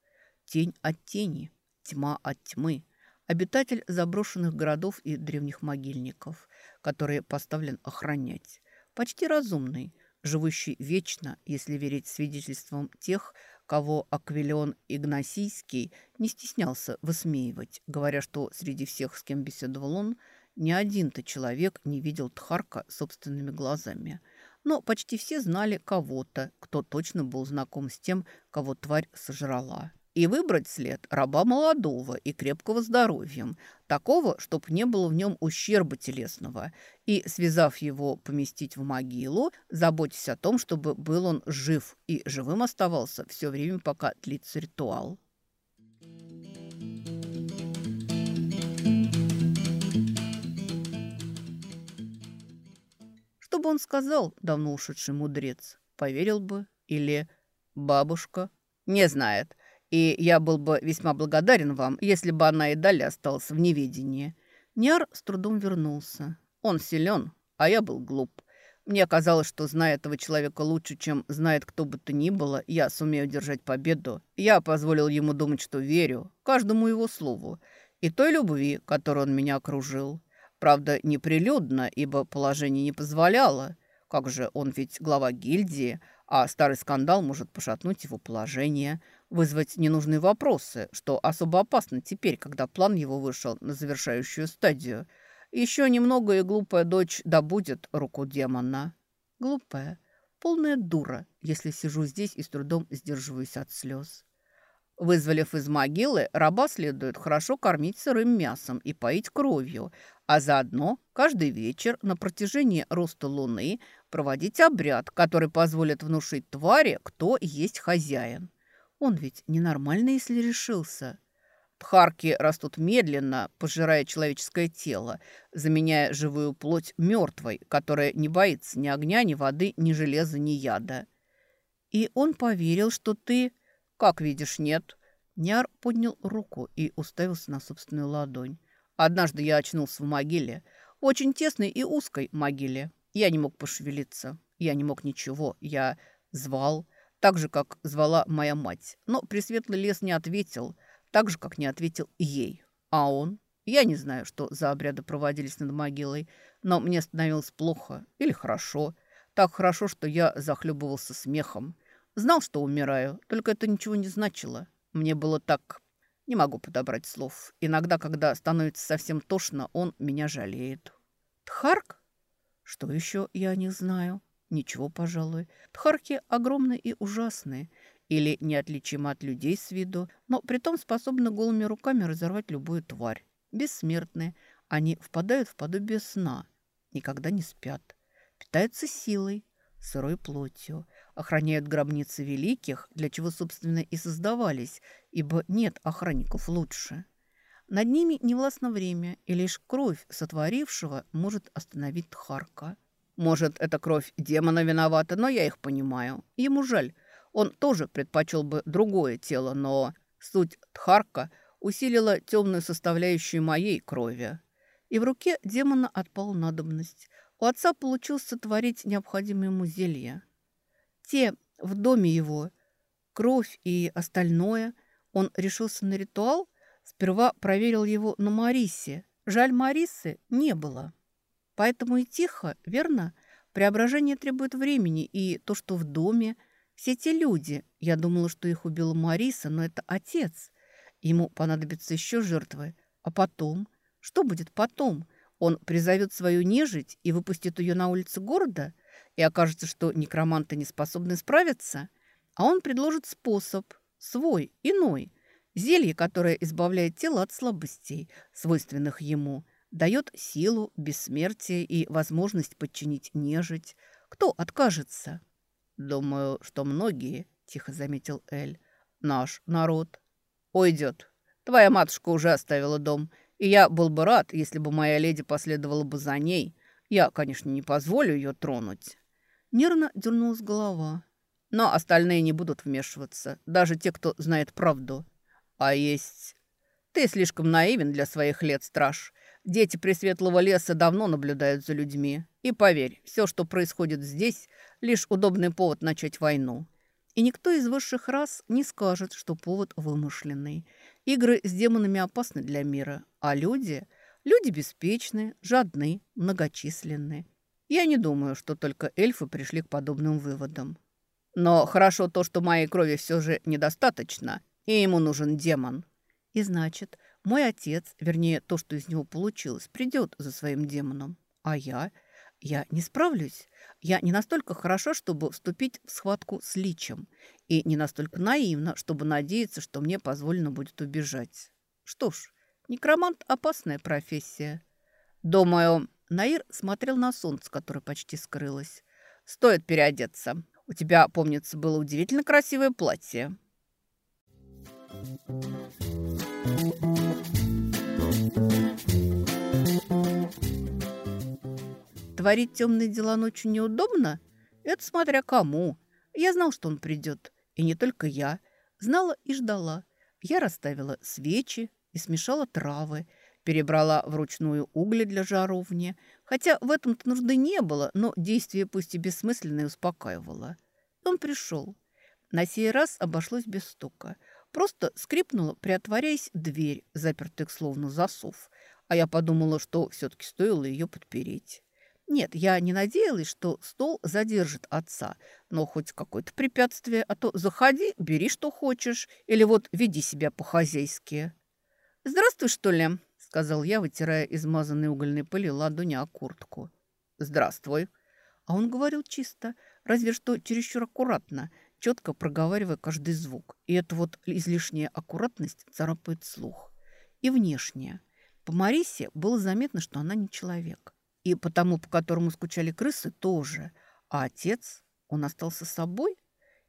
Тень от тени, тьма от тьмы обитатель заброшенных городов и древних могильников, которые поставлен охранять. Почти разумный, живущий вечно, если верить свидетельствам тех, кого Аквилион Игнасийский не стеснялся высмеивать, говоря, что среди всех, с кем беседовал он, ни один-то человек не видел Тхарка собственными глазами. Но почти все знали кого-то, кто точно был знаком с тем, кого тварь сожрала и выбрать след раба молодого и крепкого здоровьем, такого, чтобы не было в нем ущерба телесного, и, связав его, поместить в могилу, заботясь о том, чтобы был он жив и живым оставался все время, пока длится ритуал. Что бы он сказал, давно ушедший мудрец? Поверил бы? Или бабушка? Не знает. И я был бы весьма благодарен вам, если бы она и далее осталась в неведении. Няр с трудом вернулся. Он силен, а я был глуп. Мне казалось, что, зная этого человека лучше, чем знает кто бы то ни было, я сумею держать победу. Я позволил ему думать, что верю, каждому его слову, и той любви, которой он меня окружил. Правда, неприлюдно, ибо положение не позволяло. Как же, он ведь глава гильдии, а старый скандал может пошатнуть его положение, вызвать ненужные вопросы, что особо опасно теперь, когда план его вышел на завершающую стадию – еще немного, и глупая дочь добудет руку демона. Глупая, полная дура, если сижу здесь и с трудом сдерживаюсь от слез. Вызволив из могилы, раба следует хорошо кормить сырым мясом и поить кровью, а заодно каждый вечер на протяжении роста луны проводить обряд, который позволит внушить твари, кто есть хозяин. Он ведь ненормальный, если решился. Тхарки растут медленно, пожирая человеческое тело, заменяя живую плоть мертвой, которая не боится ни огня, ни воды, ни железа, ни яда. И он поверил, что ты... Как видишь, нет. Няр поднял руку и уставился на собственную ладонь. Однажды я очнулся в могиле, очень тесной и узкой могиле. Я не мог пошевелиться, я не мог ничего, я звал, так же, как звала моя мать. Но Пресветлый лес не ответил — так же, как не ответил ей. А он? Я не знаю, что за обряды проводились над могилой, но мне становилось плохо или хорошо. Так хорошо, что я захлебывался смехом. Знал, что умираю, только это ничего не значило. Мне было так... Не могу подобрать слов. Иногда, когда становится совсем тошно, он меня жалеет. Тхарк? Что еще я них знаю? Ничего, пожалуй. Тхарки огромные и ужасные или неотличимы от людей с виду, но притом способны голыми руками разорвать любую тварь. Бессмертные, они впадают в подобие сна, никогда не спят, питаются силой, сырой плотью, охраняют гробницы великих, для чего, собственно, и создавались, ибо нет охранников лучше. Над ними не властно время, и лишь кровь сотворившего может остановить Тхарка. Может, эта кровь демона виновата, но я их понимаю. Ему жаль, он тоже предпочел бы другое тело, но суть Тхарка усилила темную составляющую моей крови. И в руке демона отпала надобность. У отца получилось сотворить необходимые ему зелья. Те в доме его, кровь и остальное, он решился на ритуал, сперва проверил его на Марисе. Жаль, Марисы не было. Поэтому и тихо, верно? Преображение требует времени, и то, что в доме – все те люди, я думала, что их убила Мариса, но это отец. Ему понадобятся еще жертвы. А потом? Что будет потом? Он призовет свою нежить и выпустит ее на улицы города? И окажется, что некроманты не способны справиться? А он предложит способ, свой, иной. Зелье, которое избавляет тело от слабостей, свойственных ему, дает силу, бессмертие и возможность подчинить нежить. Кто откажется?» «Думаю, что многие», — тихо заметил Эль, — «наш народ уйдет. Твоя матушка уже оставила дом, и я был бы рад, если бы моя леди последовала бы за ней. Я, конечно, не позволю ее тронуть». Нервно дернулась голова. «Но остальные не будут вмешиваться, даже те, кто знает правду. А есть... Ты слишком наивен для своих лет, страж. Дети Пресветлого леса давно наблюдают за людьми. И поверь, все, что происходит здесь, лишь удобный повод начать войну. И никто из высших рас не скажет, что повод вымышленный. Игры с демонами опасны для мира, а люди... Люди беспечны, жадны, многочисленны. Я не думаю, что только эльфы пришли к подобным выводам. Но хорошо то, что моей крови все же недостаточно, и ему нужен демон. И значит, мой отец, вернее, то, что из него получилось, придет за своим демоном. А я... Я не справлюсь. Я не настолько хороша, чтобы вступить в схватку с личем, и не настолько наивна, чтобы надеяться, что мне позволено будет убежать. Что ж, некромант – опасная профессия. Думаю, Наир смотрел на солнце, которое почти скрылось. Стоит переодеться. У тебя, помнится, было удивительно красивое платье. Творить темные дела ночью неудобно? Это смотря кому. Я знал, что он придет. И не только я. Знала и ждала. Я расставила свечи и смешала травы. перебрала вручную угли для жаровни. Хотя в этом-то нужды не было, но действие пусть и бессмысленное успокаивало. Он пришел. На сей раз обошлось без стука. Просто скрипнула, приотворяясь, дверь, запертая, словно засов. А я подумала, что все-таки стоило ее подпереть. Нет, я не надеялась, что стол задержит отца, но хоть какое-то препятствие, а то заходи, бери, что хочешь, или вот веди себя по-хозяйски. «Здравствуй, что ли?» – сказал я, вытирая измазанной угольной пыли ладони о куртку. «Здравствуй». А он говорил чисто, разве что чересчур аккуратно, четко проговаривая каждый звук. И эта вот излишняя аккуратность царапает слух. И внешняя. По Марисе было заметно, что она не человек. И потому, по которому скучали крысы, тоже. А отец, он остался собой?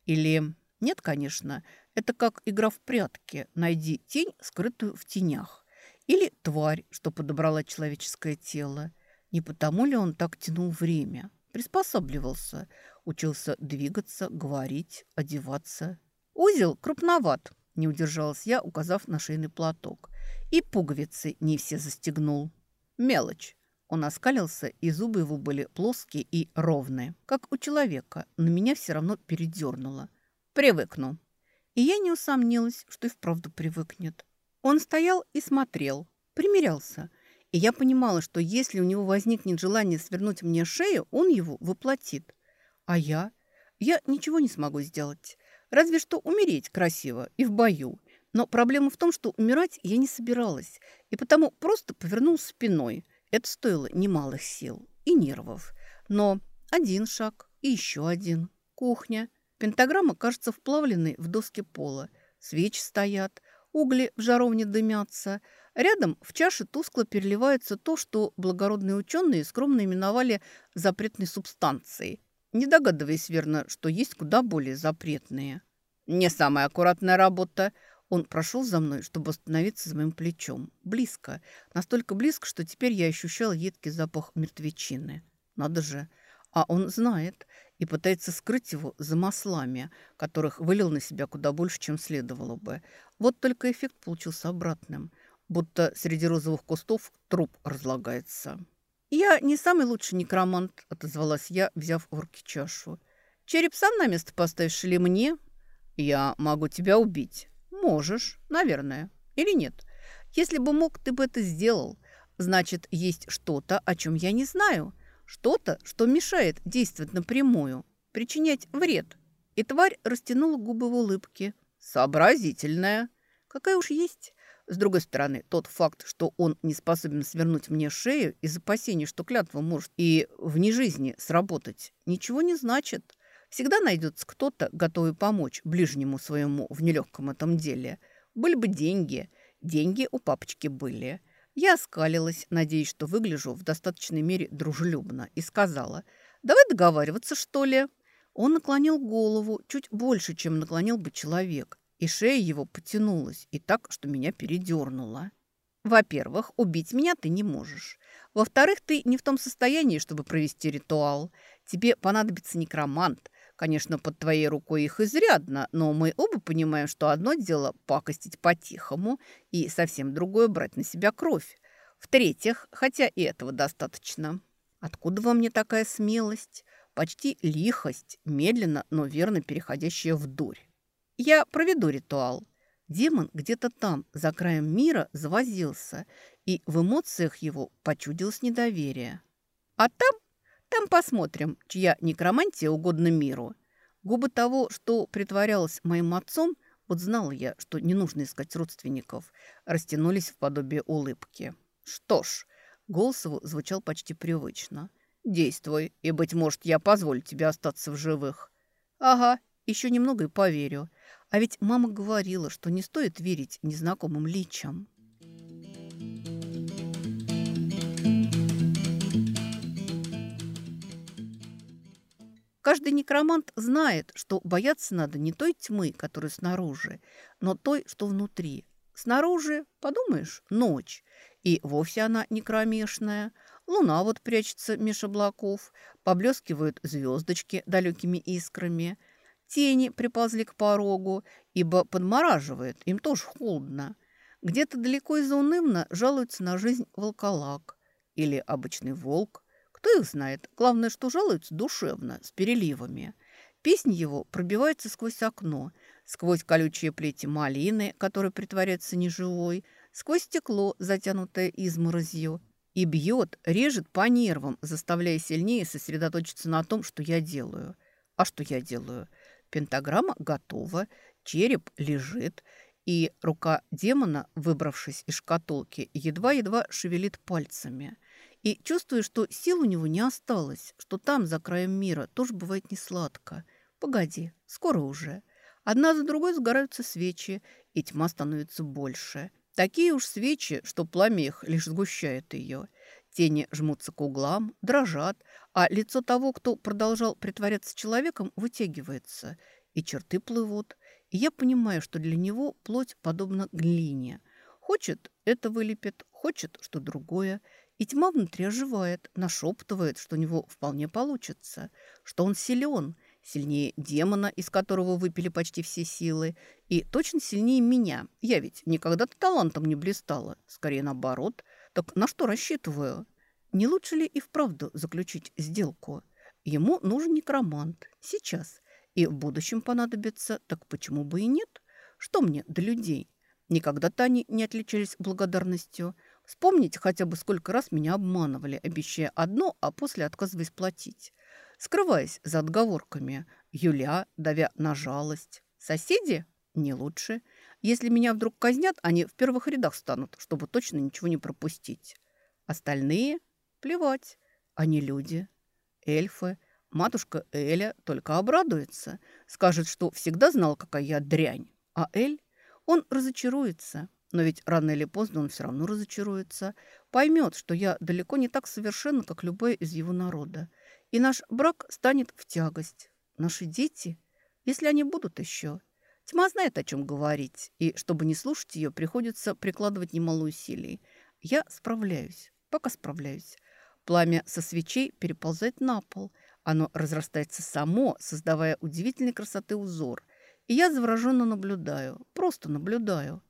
Или... Нет, конечно, это как игра в прятки. Найди тень, скрытую в тенях. Или тварь, что подобрала человеческое тело. Не потому ли он так тянул время? Приспосабливался. Учился двигаться, говорить, одеваться. Узел крупноват, не удержалась я, указав на шейный платок. И пуговицы не все застегнул. Мелочь. Он оскалился, и зубы его были плоские и ровные, как у человека, но меня все равно передернуло. Привыкну. И я не усомнилась, что и вправду привыкнет. Он стоял и смотрел, примерялся. И я понимала, что если у него возникнет желание свернуть мне шею, он его воплотит. А я? Я ничего не смогу сделать. Разве что умереть красиво и в бою. Но проблема в том, что умирать я не собиралась. И потому просто повернул спиной. Это стоило немалых сил и нервов. Но один шаг и еще один. Кухня. Пентаграмма кажется вплавленной в доски пола. Свечи стоят, угли в жаровне дымятся. Рядом в чаше тускло переливается то, что благородные ученые скромно именовали запретной субстанцией, не догадываясь верно, что есть куда более запретные. «Не самая аккуратная работа», он прошел за мной, чтобы остановиться за моим плечом. Близко. Настолько близко, что теперь я ощущала едкий запах мертвечины. Надо же. А он знает и пытается скрыть его за маслами, которых вылил на себя куда больше, чем следовало бы. Вот только эффект получился обратным, будто среди розовых кустов труп разлагается. «Я не самый лучший некромант», — отозвалась я, взяв в руки чашу. «Череп сам на место поставишь или мне?» «Я могу тебя убить». «Можешь, наверное. Или нет? Если бы мог, ты бы это сделал. Значит, есть что-то, о чем я не знаю. Что-то, что мешает действовать напрямую, причинять вред». И тварь растянула губы в улыбке. «Сообразительная. Какая уж есть». С другой стороны, тот факт, что он не способен свернуть мне шею из опасения, что клятва может и вне жизни сработать, ничего не значит. Всегда найдется кто-то, готовый помочь ближнему своему в нелегком этом деле. Были бы деньги. Деньги у папочки были. Я оскалилась, надеясь, что выгляжу в достаточной мере дружелюбно, и сказала, «Давай договариваться, что ли?» Он наклонил голову чуть больше, чем наклонил бы человек, и шея его потянулась, и так, что меня передернуло. «Во-первых, убить меня ты не можешь. Во-вторых, ты не в том состоянии, чтобы провести ритуал. Тебе понадобится некромант, Конечно, под твоей рукой их изрядно, но мы оба понимаем, что одно дело пакостить по-тихому, и совсем другое брать на себя кровь. В-третьих, хотя и этого достаточно. Откуда во мне такая смелость? Почти лихость, медленно, но верно переходящая в дурь. Я проведу ритуал. Демон где-то там, за краем мира, завозился, и в эмоциях его почудилось недоверие. А там там посмотрим, чья некромантия угодна миру. Губы того, что притворялось моим отцом, вот знала я, что не нужно искать родственников, растянулись в подобие улыбки. Что ж, голос звучал почти привычно. «Действуй, и, быть может, я позволю тебе остаться в живых». «Ага, еще немного и поверю. А ведь мама говорила, что не стоит верить незнакомым личам». Каждый некромант знает, что бояться надо не той тьмы, которая снаружи, но той, что внутри. Снаружи, подумаешь, ночь, и вовсе она не кромешная. Луна вот прячется меж облаков, поблескивают звездочки далекими искрами. Тени приползли к порогу, ибо подмораживает, им тоже холодно. Где-то далеко и заунывно жалуется на жизнь волколак или обычный волк. Кто их знает? Главное, что жалуется душевно, с переливами. Песнь его пробивается сквозь окно, сквозь колючие плети малины, которая притворяется неживой, сквозь стекло, затянутое изморозью, и бьет, режет по нервам, заставляя сильнее сосредоточиться на том, что я делаю. А что я делаю? Пентаграмма готова, череп лежит, и рука демона, выбравшись из шкатулки, едва-едва шевелит пальцами. И чувствую, что сил у него не осталось, что там, за краем мира, тоже бывает несладко. Погоди, скоро уже. Одна за другой сгораются свечи, и тьма становится больше. Такие уж свечи, что пламя их лишь сгущает ее. Тени жмутся к углам, дрожат, а лицо того, кто продолжал притворяться человеком, вытягивается, и черты плывут. И я понимаю, что для него плоть подобна глине. Хочет – это вылепит, хочет – что другое. И тьма внутри оживает, нашептывает, что у него вполне получится, что он силен, сильнее демона, из которого выпили почти все силы, и точно сильнее меня. Я ведь никогда-то талантом не блистала, скорее наоборот. Так на что рассчитываю? Не лучше ли и вправду заключить сделку? Ему нужен некромант. Сейчас. И в будущем понадобится. Так почему бы и нет? Что мне до людей? Никогда-то они не отличались благодарностью. Вспомните хотя бы, сколько раз меня обманывали, обещая одно, а после отказываясь платить скрываясь за отговорками, Юля, давя на жалость. Соседи? Не лучше. Если меня вдруг казнят, они в первых рядах станут, чтобы точно ничего не пропустить. Остальные? Плевать. Они люди. Эльфы. Матушка Эля только обрадуется. Скажет, что всегда знал, какая я дрянь. А Эль? Он разочаруется. Но ведь рано или поздно он все равно разочаруется. Поймет, что я далеко не так совершенна, как любая из его народа. И наш брак станет в тягость. Наши дети, если они будут еще. Тьма знает, о чем говорить, и чтобы не слушать ее, приходится прикладывать немало усилий. Я справляюсь, пока справляюсь. Пламя со свечей переползает на пол. Оно разрастается само, создавая удивительной красоты узор. И я завороженно наблюдаю, просто наблюдаю.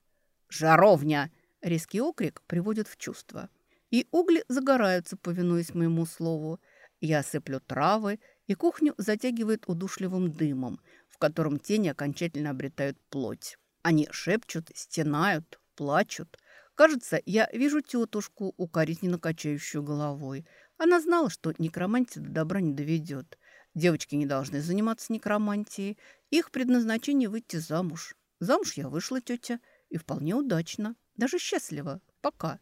«Жаровня!» – резкий окрик приводит в чувство. И угли загораются, повинуясь моему слову – я сыплю травы, и кухню затягивает удушливым дымом, в котором тени окончательно обретают плоть. Они шепчут, стенают, плачут. Кажется, я вижу тетушку, укоризненно качающую головой. Она знала, что некромантия до добра не доведет. Девочки не должны заниматься некромантией. Их предназначение выйти замуж. Замуж я вышла, тетя, и вполне удачно. Даже счастливо. Пока.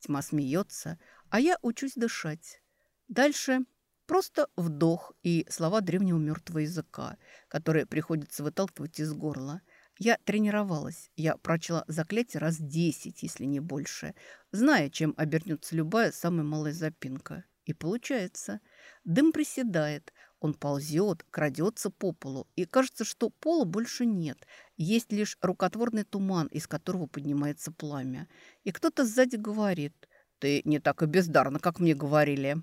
Тьма смеется, а я учусь дышать. Дальше Просто вдох и слова древнего мертвого языка, которые приходится выталкивать из горла. Я тренировалась. Я прочла заклятие раз десять, если не больше, зная, чем обернется любая самая малая запинка. И получается. Дым приседает, он ползет, крадется по полу, и кажется, что пола больше нет. Есть лишь рукотворный туман, из которого поднимается пламя. И кто-то сзади говорит, «Ты не так и бездарна, как мне говорили».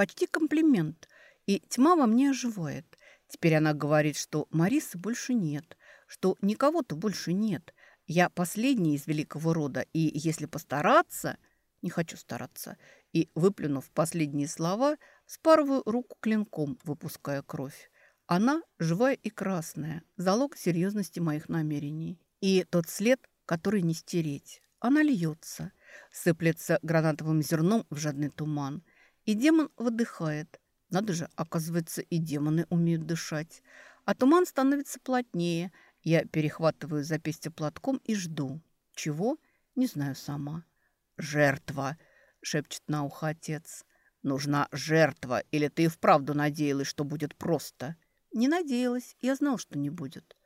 Почти комплимент. И тьма во мне оживает. Теперь она говорит, что Марисы больше нет, что никого-то больше нет. Я последняя из великого рода, и если постараться... Не хочу стараться. И, выплюнув последние слова, спарываю руку клинком, выпуская кровь. Она живая и красная, залог серьезности моих намерений. И тот след, который не стереть. Она льется, сыплется гранатовым зерном в жадный туман. И демон выдыхает. Надо же, оказывается, и демоны умеют дышать. А туман становится плотнее. Я перехватываю запястье платком и жду. Чего? Не знаю сама. «Жертва!» — шепчет на ухо отец. «Нужна жертва, или ты и вправду надеялась, что будет просто?» «Не надеялась. Я знал, что не будет».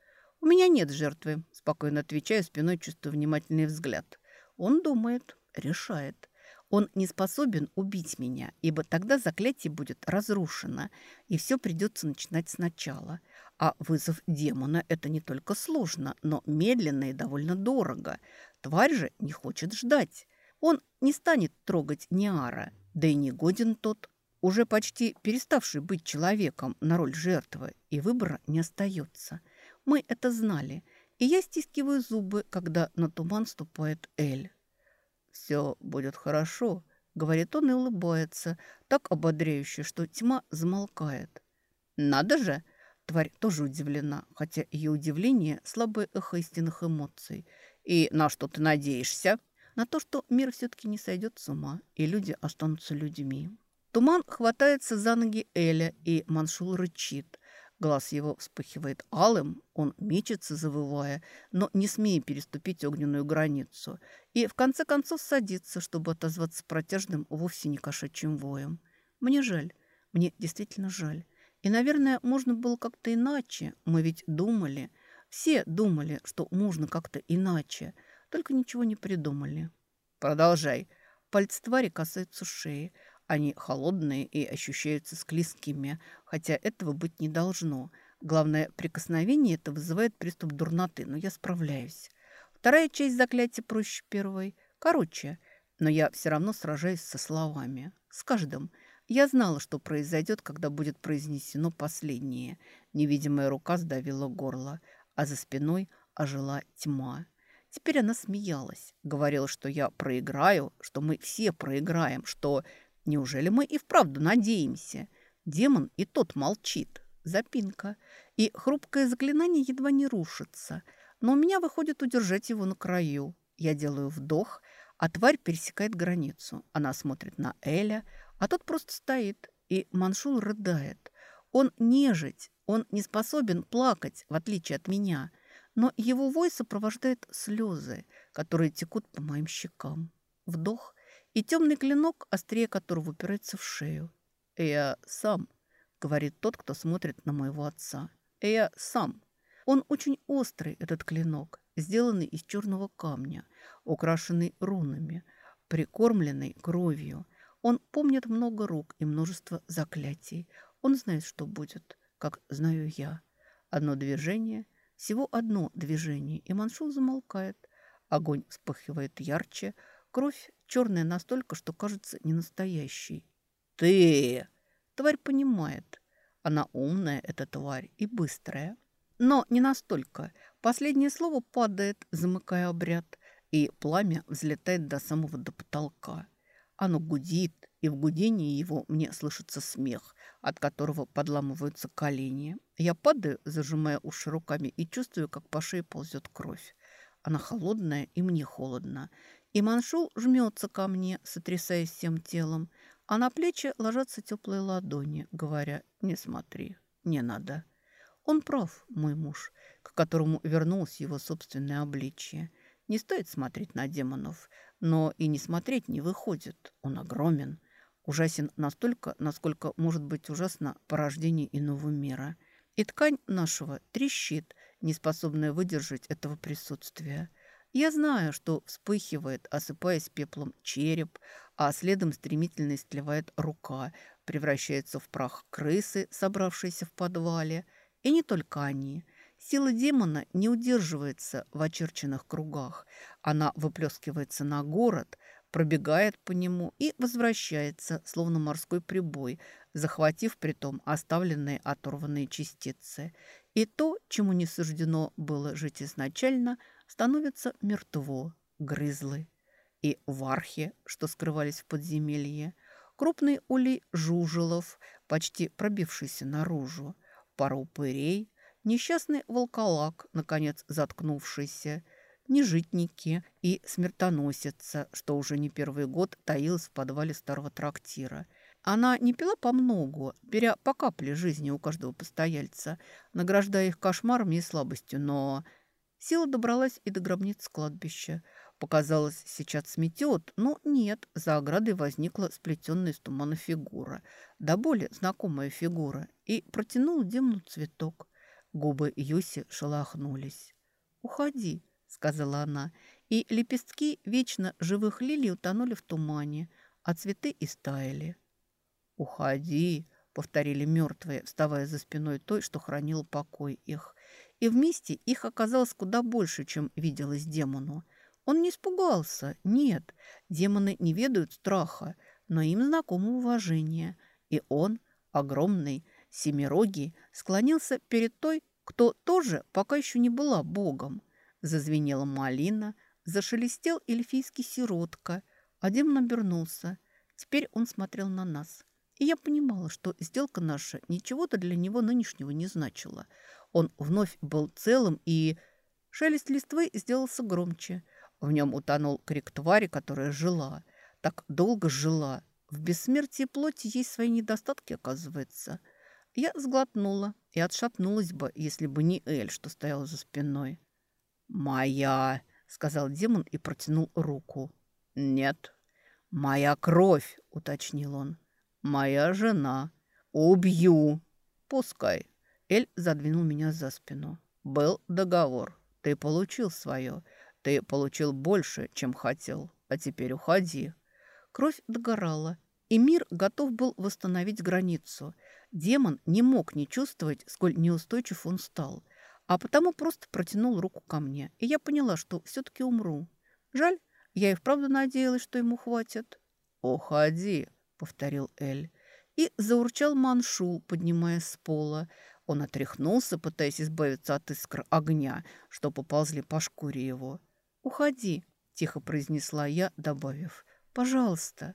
«У меня нет жертвы», — спокойно отвечаю, спиной чувствую внимательный взгляд. Он думает, решает. Он не способен убить меня, ибо тогда заклятие будет разрушено, и все придется начинать сначала. А вызов демона – это не только сложно, но медленно и довольно дорого. Тварь же не хочет ждать. Он не станет трогать Ниара, да и не годен тот, уже почти переставший быть человеком на роль жертвы, и выбора не остается. Мы это знали – И я стискиваю зубы, когда на туман ступает Эль. «Все будет хорошо», — говорит он и улыбается, так ободряюще, что тьма замолкает. «Надо же!» Тварь тоже удивлена, хотя ее удивление – слабое эхо истинных эмоций. «И на что ты надеешься?» «На то, что мир все-таки не сойдет с ума, и люди останутся людьми». Туман хватается за ноги Эля, и Маншул рычит. Глаз его вспыхивает алым, он мечется, завывая, но не смея переступить огненную границу. И в конце концов садится, чтобы отозваться протяжным вовсе не кошачьим воем. Мне жаль, мне действительно жаль. И, наверное, можно было как-то иначе. Мы ведь думали, все думали, что можно как-то иначе, только ничего не придумали. Продолжай. Пальцы твари касаются шеи. Они холодные и ощущаются склизкими, хотя этого быть не должно. Главное, прикосновение это вызывает приступ дурноты, но я справляюсь. Вторая часть заклятия проще первой. Короче, но я все равно сражаюсь со словами. С каждым. Я знала, что произойдет, когда будет произнесено последнее. Невидимая рука сдавила горло, а за спиной ожила тьма. Теперь она смеялась, говорила, что я проиграю, что мы все проиграем, что Неужели мы и вправду надеемся? Демон и тот молчит. Запинка. И хрупкое заклинание едва не рушится. Но у меня выходит удержать его на краю. Я делаю вдох, а тварь пересекает границу. Она смотрит на Эля, а тот просто стоит. И Маншул рыдает. Он нежить, он не способен плакать, в отличие от меня. Но его вой сопровождает слезы, которые текут по моим щекам. Вдох, и темный клинок, острее которого упирается в шею. «Я сам», — говорит тот, кто смотрит на моего отца. «Я сам». Он очень острый, этот клинок, сделанный из черного камня, украшенный рунами, прикормленный кровью. Он помнит много рук и множество заклятий. Он знает, что будет, как знаю я. Одно движение, всего одно движение, и Маншул замолкает. Огонь вспыхивает ярче, кровь черная настолько, что кажется ненастоящей. «Ты!» Тварь понимает. Она умная, эта тварь, и быстрая. Но не настолько. Последнее слово падает, замыкая обряд, и пламя взлетает до самого до потолка. Оно гудит, и в гудении его мне слышится смех, от которого подламываются колени. Я падаю, зажимая уши руками, и чувствую, как по шее ползет кровь. Она холодная, и мне холодно. И Маншул жмется ко мне, сотрясаясь всем телом, а на плечи ложатся теплые ладони, говоря «не смотри, не надо». Он прав, мой муж, к которому вернулось его собственное обличие. Не стоит смотреть на демонов, но и не смотреть не выходит. Он огромен, ужасен настолько, насколько может быть ужасно порождение иного мира. И ткань нашего трещит, не способная выдержать этого присутствия – я знаю, что вспыхивает, осыпаясь пеплом череп, а следом стремительно истлевает рука, превращается в прах крысы, собравшиеся в подвале. И не только они. Сила демона не удерживается в очерченных кругах. Она выплескивается на город, пробегает по нему и возвращается, словно морской прибой, захватив притом оставленные оторванные частицы. И то, чему не суждено было жить изначально – становится мертво, грызлы. И вархи, что скрывались в подземелье, крупный улей жужелов, почти пробившийся наружу, пара упырей, несчастный волколак, наконец заткнувшийся, нежитники и смертоносица, что уже не первый год таилась в подвале старого трактира. Она не пила по многу, беря по капле жизни у каждого постояльца, награждая их кошмарами и слабостью, но Сила добралась и до гробниц кладбища. Показалось, сейчас сметет, но нет, за оградой возникла сплетенная из тумана фигура, да более знакомая фигура, и протянула демну цветок. Губы Юси шелохнулись. «Уходи», — сказала она, и лепестки вечно живых лилий утонули в тумане, а цветы истаяли. «Уходи», — повторили мертвые, вставая за спиной той, что хранил покой их и вместе их оказалось куда больше, чем виделось демону. Он не испугался, нет, демоны не ведают страха, но им знакомо уважение, и он, огромный, семирогий, склонился перед той, кто тоже пока еще не была богом. Зазвенела малина, зашелестел эльфийский сиротка, а демон обернулся. Теперь он смотрел на нас. И я понимала, что сделка наша ничего-то для него нынешнего не значила. Он вновь был целым, и шелест листвы сделался громче. В нем утонул крик твари, которая жила. Так долго жила. В бессмертии плоти есть свои недостатки, оказывается. Я сглотнула и отшатнулась бы, если бы не Эль, что стояла за спиной. «Моя!» — сказал демон и протянул руку. «Нет». «Моя кровь!» — уточнил он. «Моя жена. Убью!» «Пускай». Эль задвинул меня за спину. «Был договор. Ты получил свое. Ты получил больше, чем хотел. А теперь уходи». Кровь догорала, и мир готов был восстановить границу. Демон не мог не чувствовать, сколь неустойчив он стал, а потому просто протянул руку ко мне, и я поняла, что все-таки умру. Жаль, я и вправду надеялась, что ему хватит. «Уходи», — повторил Эль. И заурчал маншул, поднимаясь с пола. Он отряхнулся, пытаясь избавиться от искр огня, что поползли по шкуре его. «Уходи», — тихо произнесла я, добавив. «Пожалуйста».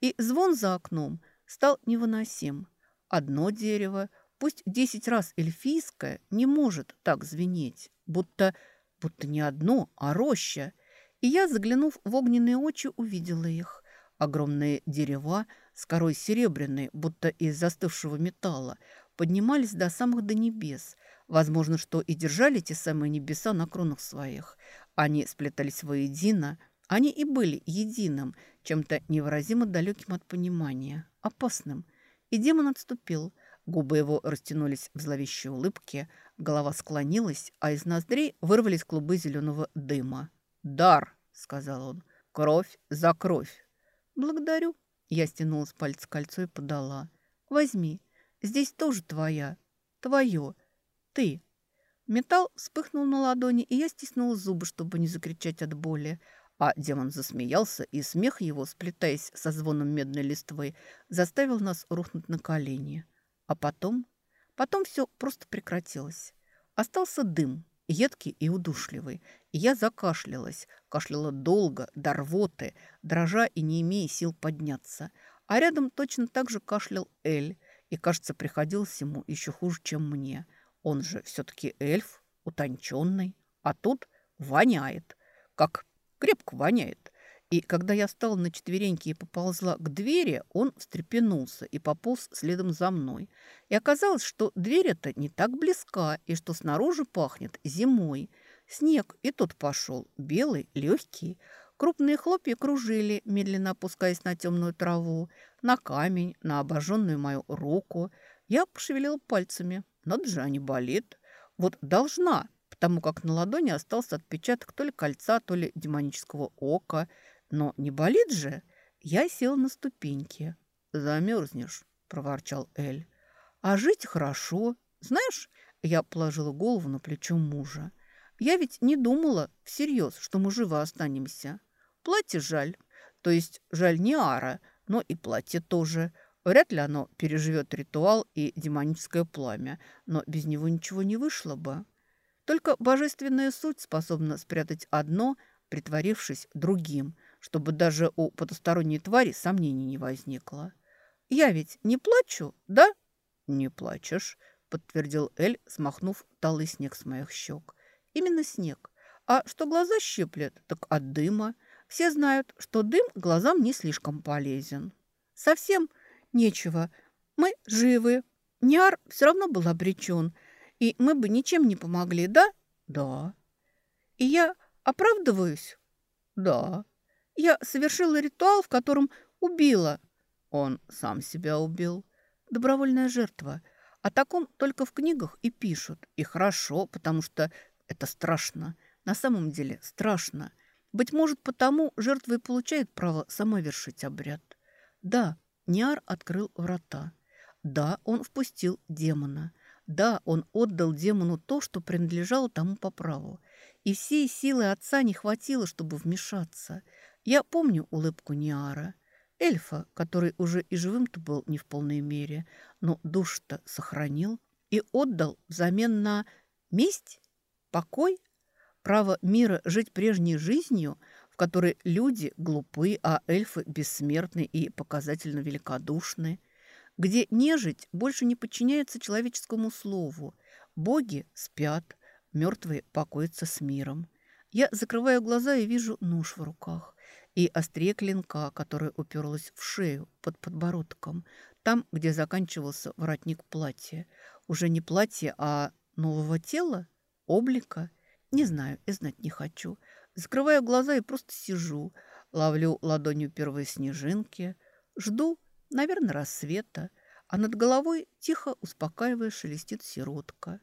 И звон за окном стал невыносим. Одно дерево, пусть десять раз эльфийское, не может так звенеть, будто, будто не одно, а роща. И я, заглянув в огненные очи, увидела их. Огромные дерева с корой серебряной, будто из застывшего металла, поднимались до самых до небес. Возможно, что и держали те самые небеса на кронах своих. Они сплетались воедино, они и были единым, чем-то невыразимо далеким от понимания, опасным. И демон отступил. Губы его растянулись в зловещей улыбке, голова склонилась, а из ноздрей вырвались клубы зеленого дыма. «Дар!» — сказал он. «Кровь за кровь!» «Благодарю». Я стянула с пальца кольцо и подала. «Возьми. Здесь тоже твоя. Твое. Ты». Металл вспыхнул на ладони, и я стиснула зубы, чтобы не закричать от боли. А демон засмеялся, и смех его, сплетаясь со звоном медной листвы, заставил нас рухнуть на колени. А потом... Потом все просто прекратилось. Остался дым, едкий и удушливый. И я закашлялась, кашляла долго, до рвоты, дрожа и не имея сил подняться. А рядом точно так же кашлял Эль, и, кажется, приходилось ему еще хуже, чем мне. Он же все-таки эльф, утонченный, а тут воняет, как крепко воняет. И когда я встала на четвереньки и поползла к двери, он встрепенулся и пополз следом за мной. И оказалось, что дверь эта не так близка, и что снаружи пахнет зимой. Снег и тот пошел, белый, легкий. Крупные хлопья кружили, медленно опускаясь на темную траву, на камень, на обожженную мою руку. Я пошевелила пальцами. Надо же, они болит. Вот должна, потому как на ладони остался отпечаток то ли кольца, то ли демонического ока – но не болит же? Я сел на ступеньки. «Замерзнешь», – проворчал Эль. «А жить хорошо. Знаешь, я положила голову на плечо мужа. Я ведь не думала всерьез, что мы живы останемся. Платье жаль. То есть жаль не Ара, но и платье тоже. Вряд ли оно переживет ритуал и демоническое пламя, но без него ничего не вышло бы. Только божественная суть способна спрятать одно, притворившись другим – чтобы даже у потусторонней твари сомнений не возникло. «Я ведь не плачу, да?» «Не плачешь», — подтвердил Эль, смахнув талый снег с моих щек. «Именно снег. А что глаза щиплет, так от дыма. Все знают, что дым глазам не слишком полезен. Совсем нечего. Мы живы. Ниар все равно был обречен, и мы бы ничем не помогли, да? Да. И я оправдываюсь? Да. Я совершила ритуал, в котором убила. Он сам себя убил. Добровольная жертва. О таком только в книгах и пишут. И хорошо, потому что это страшно. На самом деле страшно. Быть может, потому жертва и получает право сама вершить обряд. Да, Ниар открыл врата. Да, он впустил демона. Да, он отдал демону то, что принадлежало тому по праву. И всей силы отца не хватило, чтобы вмешаться – я помню улыбку Ниара, эльфа, который уже и живым-то был не в полной мере, но душ-то сохранил и отдал взамен на месть, покой. Право мира жить прежней жизнью, в которой люди глупы, а эльфы бессмертны и показательно великодушны, где нежить больше не подчиняется человеческому слову, боги спят, мертвые покоятся с миром. Я закрываю глаза и вижу нож в руках и острие клинка, которое уперлось в шею под подбородком, там, где заканчивался воротник платья. Уже не платье, а нового тела, облика. Не знаю и знать не хочу. Закрываю глаза и просто сижу, ловлю ладонью первые снежинки, жду, наверное, рассвета, а над головой тихо успокаивая шелестит сиротка.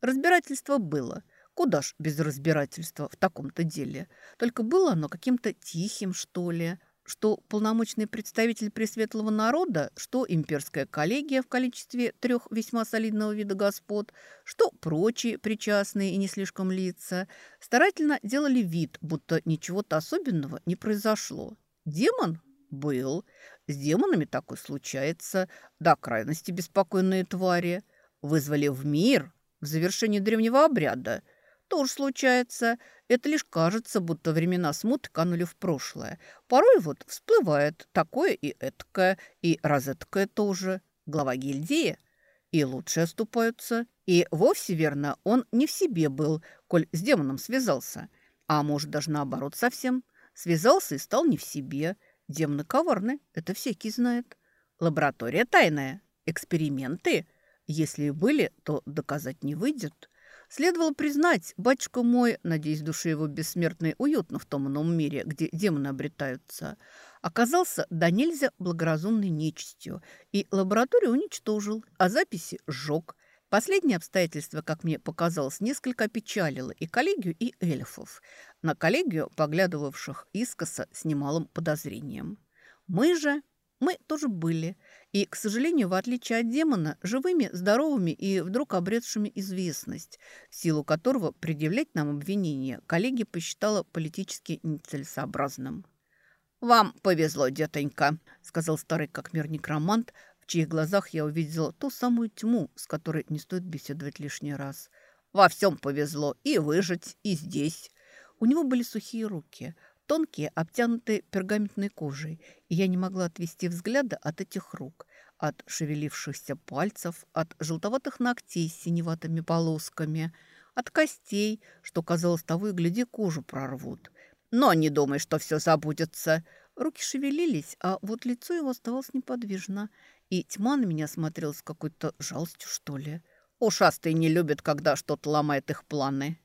Разбирательство было. Куда ж без разбирательства в таком-то деле? Только было оно каким-то тихим, что ли. Что полномочный представитель Пресветлого народа, что имперская коллегия в количестве трех весьма солидного вида господ, что прочие причастные и не слишком лица, старательно делали вид, будто ничего-то особенного не произошло. Демон? Был. С демонами такое случается. До крайности беспокойные твари. Вызвали в мир – в завершении древнего обряда. Тоже случается. Это лишь кажется, будто времена смут канули в прошлое. Порой вот всплывает такое и эткое, и розеткое тоже. Глава гильдии и лучше оступаются. И вовсе верно, он не в себе был, коль с демоном связался. А может, даже наоборот совсем. Связался и стал не в себе. Демоны коварны, это всякий знает. Лаборатория тайная. Эксперименты – если и были, то доказать не выйдет. Следовало признать, батюшка мой, надеюсь, душе его бессмертной уютно в том ином мире, где демоны обретаются, оказался до нельзя благоразумной нечистью и лабораторию уничтожил, а записи сжег. Последнее обстоятельство, как мне показалось, несколько опечалило и коллегию, и эльфов, на коллегию, поглядывавших искоса с немалым подозрением. Мы же мы тоже были. И, к сожалению, в отличие от демона, живыми, здоровыми и вдруг обретшими известность, силу которого предъявлять нам обвинение коллеги посчитала политически нецелесообразным. «Вам повезло, детонька», — сказал старый как мир некромант, в чьих глазах я увидела ту самую тьму, с которой не стоит беседовать лишний раз. «Во всем повезло и выжить, и здесь». У него были сухие руки — тонкие, обтянутые пергаментной кожей, и я не могла отвести взгляда от этих рук, от шевелившихся пальцев, от желтоватых ногтей с синеватыми полосками, от костей, что, казалось, того и гляди, кожу прорвут. Но не думай, что все забудется. Руки шевелились, а вот лицо его оставалось неподвижно, и тьма на меня смотрела с какой-то жалостью, что ли. Ушастые не любят, когда что-то ломает их планы.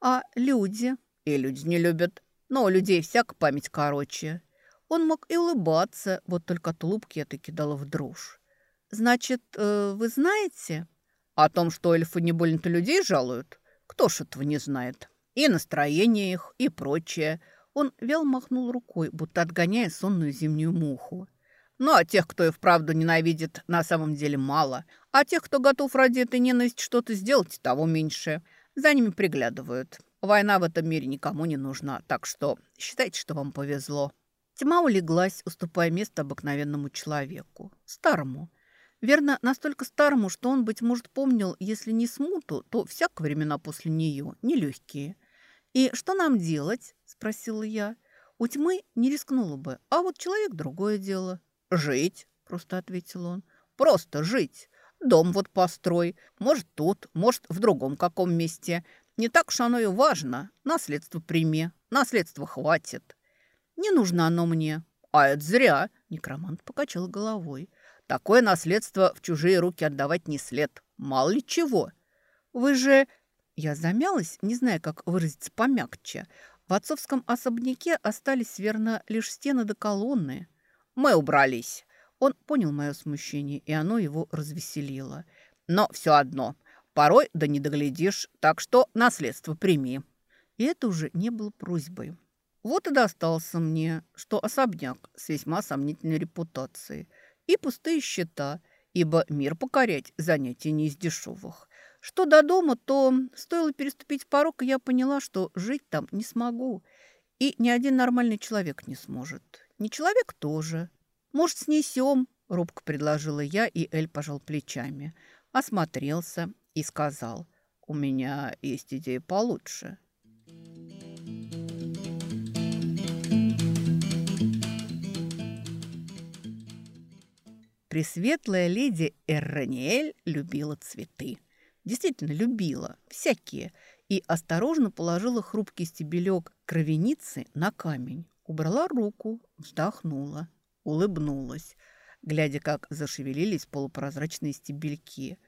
А люди? И люди не любят. Но у людей всяк память короче. Он мог и улыбаться, вот только от улыбки это кидало в дрожь. «Значит, э, вы знаете?» «О том, что эльфы не больно-то людей жалуют? Кто ж этого не знает? И настроение их, и прочее». Он вел махнул рукой, будто отгоняя сонную зимнюю муху. Ну, а тех, кто и вправду ненавидит, на самом деле мало. А тех, кто готов ради этой ненависти что-то сделать, того меньше. За ними приглядывают. Война в этом мире никому не нужна, так что считайте, что вам повезло». Тьма улеглась, уступая место обыкновенному человеку. Старому. Верно, настолько старому, что он, быть может, помнил, если не смуту, то всяко времена после нее, нелегкие. «И что нам делать?» – спросила я. У тьмы не рискнула бы, а вот человек – другое дело. «Жить», – просто ответил он. «Просто жить. Дом вот построй. Может, тут, может, в другом каком месте. Не так уж оно и важно. Наследство прими. Наследства хватит. Не нужно оно мне. А это зря. Некромант покачал головой. Такое наследство в чужие руки отдавать не след. Мало ли чего. Вы же... Я замялась, не зная, как выразиться помягче. В отцовском особняке остались, верно, лишь стены до колонны. Мы убрались. Он понял мое смущение, и оно его развеселило. Но все одно. Порой да не доглядишь, так что наследство прими». И это уже не было просьбой. Вот и достался мне, что особняк с весьма сомнительной репутацией и пустые счета, ибо мир покорять занятие не из дешевых. Что до дома, то стоило переступить порог, и я поняла, что жить там не смогу. И ни один нормальный человек не сможет. Не человек тоже. Может, снесем, Робко предложила я, и Эль пожал плечами. Осмотрелся и сказал, «У меня есть идея получше». Пресветлая леди Эрраниэль любила цветы. Действительно любила, всякие. И осторожно положила хрупкий стебелек кровеницы на камень. Убрала руку, вздохнула, улыбнулась, глядя, как зашевелились полупрозрачные стебельки.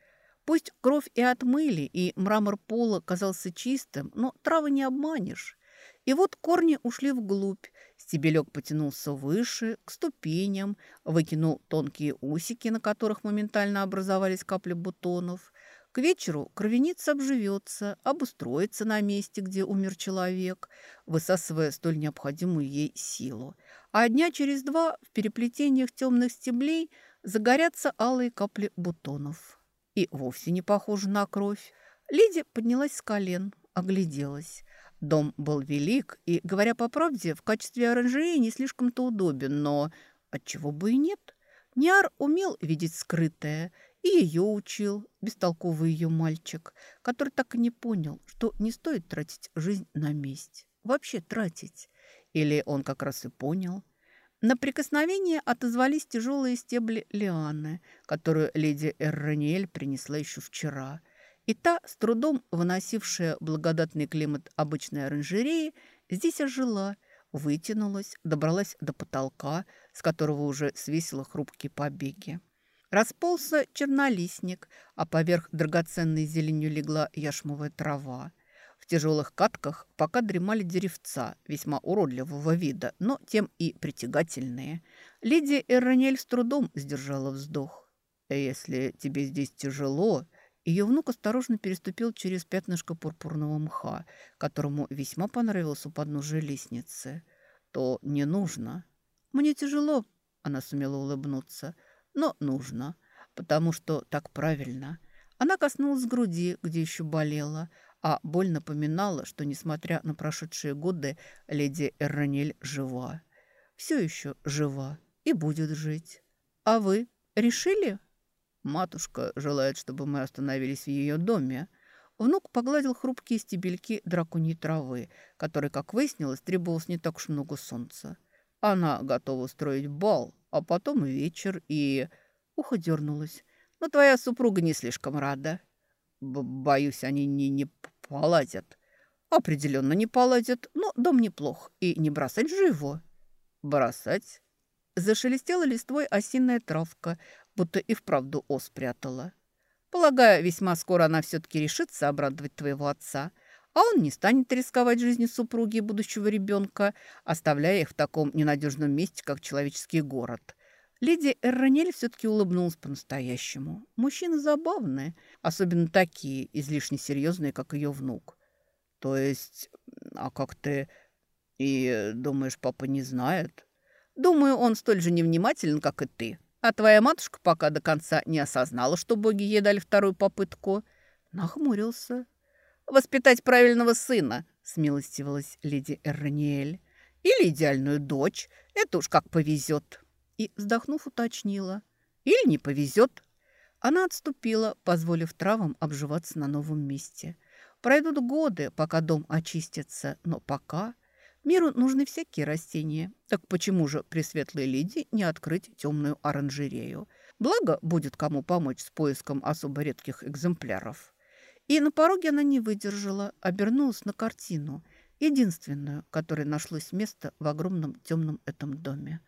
Пусть кровь и отмыли, и мрамор пола казался чистым, но травы не обманешь. И вот корни ушли вглубь, стебелек потянулся выше, к ступеням, выкинул тонкие усики, на которых моментально образовались капли бутонов. К вечеру кровеница обживется, обустроится на месте, где умер человек, высасывая столь необходимую ей силу. А дня через два в переплетениях темных стеблей загорятся алые капли бутонов. И вовсе не похоже на кровь. Лидия поднялась с колен, огляделась. Дом был велик и, говоря по правде, в качестве оранжереи не слишком-то удобен, но отчего бы и нет. Ниар умел видеть скрытое, и ее учил, бестолковый ее мальчик, который так и не понял, что не стоит тратить жизнь на месть. Вообще тратить. Или он как раз и понял. На прикосновение отозвались тяжелые стебли лианы, которую леди Эрраниэль принесла еще вчера – и та, с трудом выносившая благодатный климат обычной оранжереи, здесь ожила, вытянулась, добралась до потолка, с которого уже свесила хрупкие побеги. Расползся чернолистник, а поверх драгоценной зеленью легла яшмовая трава. В тяжелых катках пока дремали деревца, весьма уродливого вида, но тем и притягательные. Лидия Эрронель с трудом сдержала вздох. «Если тебе здесь тяжело», ее внук осторожно переступил через пятнышко пурпурного мха, которому весьма понравился у подножия лестницы. «То не нужно». «Мне тяжело», — она сумела улыбнуться, — «но нужно, потому что так правильно». Она коснулась груди, где еще болела, а боль напоминала, что, несмотря на прошедшие годы, леди Эрронель жива. Все еще жива и будет жить. «А вы решили?» Матушка желает, чтобы мы остановились в ее доме. Внук погладил хрупкие стебельки драконьей травы, которой, как выяснилось, требовалось не так уж много солнца. Она готова устроить бал, а потом вечер, и... Ухо дернулось. Но твоя супруга не слишком рада. Б Боюсь, они не, не поладят. Определенно не поладят, но дом неплох, и не бросать же его. Бросать? Зашелестела листвой осиная травка, будто и вправду О спрятала. Полагаю, весьма скоро она все-таки решится обрадовать твоего отца, а он не станет рисковать жизнью супруги и будущего ребенка, оставляя их в таком ненадежном месте, как человеческий город. Леди Эрронель все-таки улыбнулась по-настоящему. Мужчины забавные, особенно такие, излишне серьезные, как ее внук. То есть, а как ты... И думаешь, папа не знает? Думаю, он столь же невнимателен, как и ты. А твоя матушка пока до конца не осознала, что боги ей дали вторую попытку. Нахмурился. «Воспитать правильного сына», — смилостивилась леди Эрраниэль. «Или идеальную дочь. Это уж как повезет». И, вздохнув, уточнила. «Или не повезет». Она отступила, позволив травам обживаться на новом месте. Пройдут годы, пока дом очистится, но пока... Миру нужны всякие растения. Так почему же при светлой леди не открыть темную оранжерею? Благо, будет кому помочь с поиском особо редких экземпляров. И на пороге она не выдержала, обернулась на картину, единственную, которой нашлось место в огромном темном этом доме.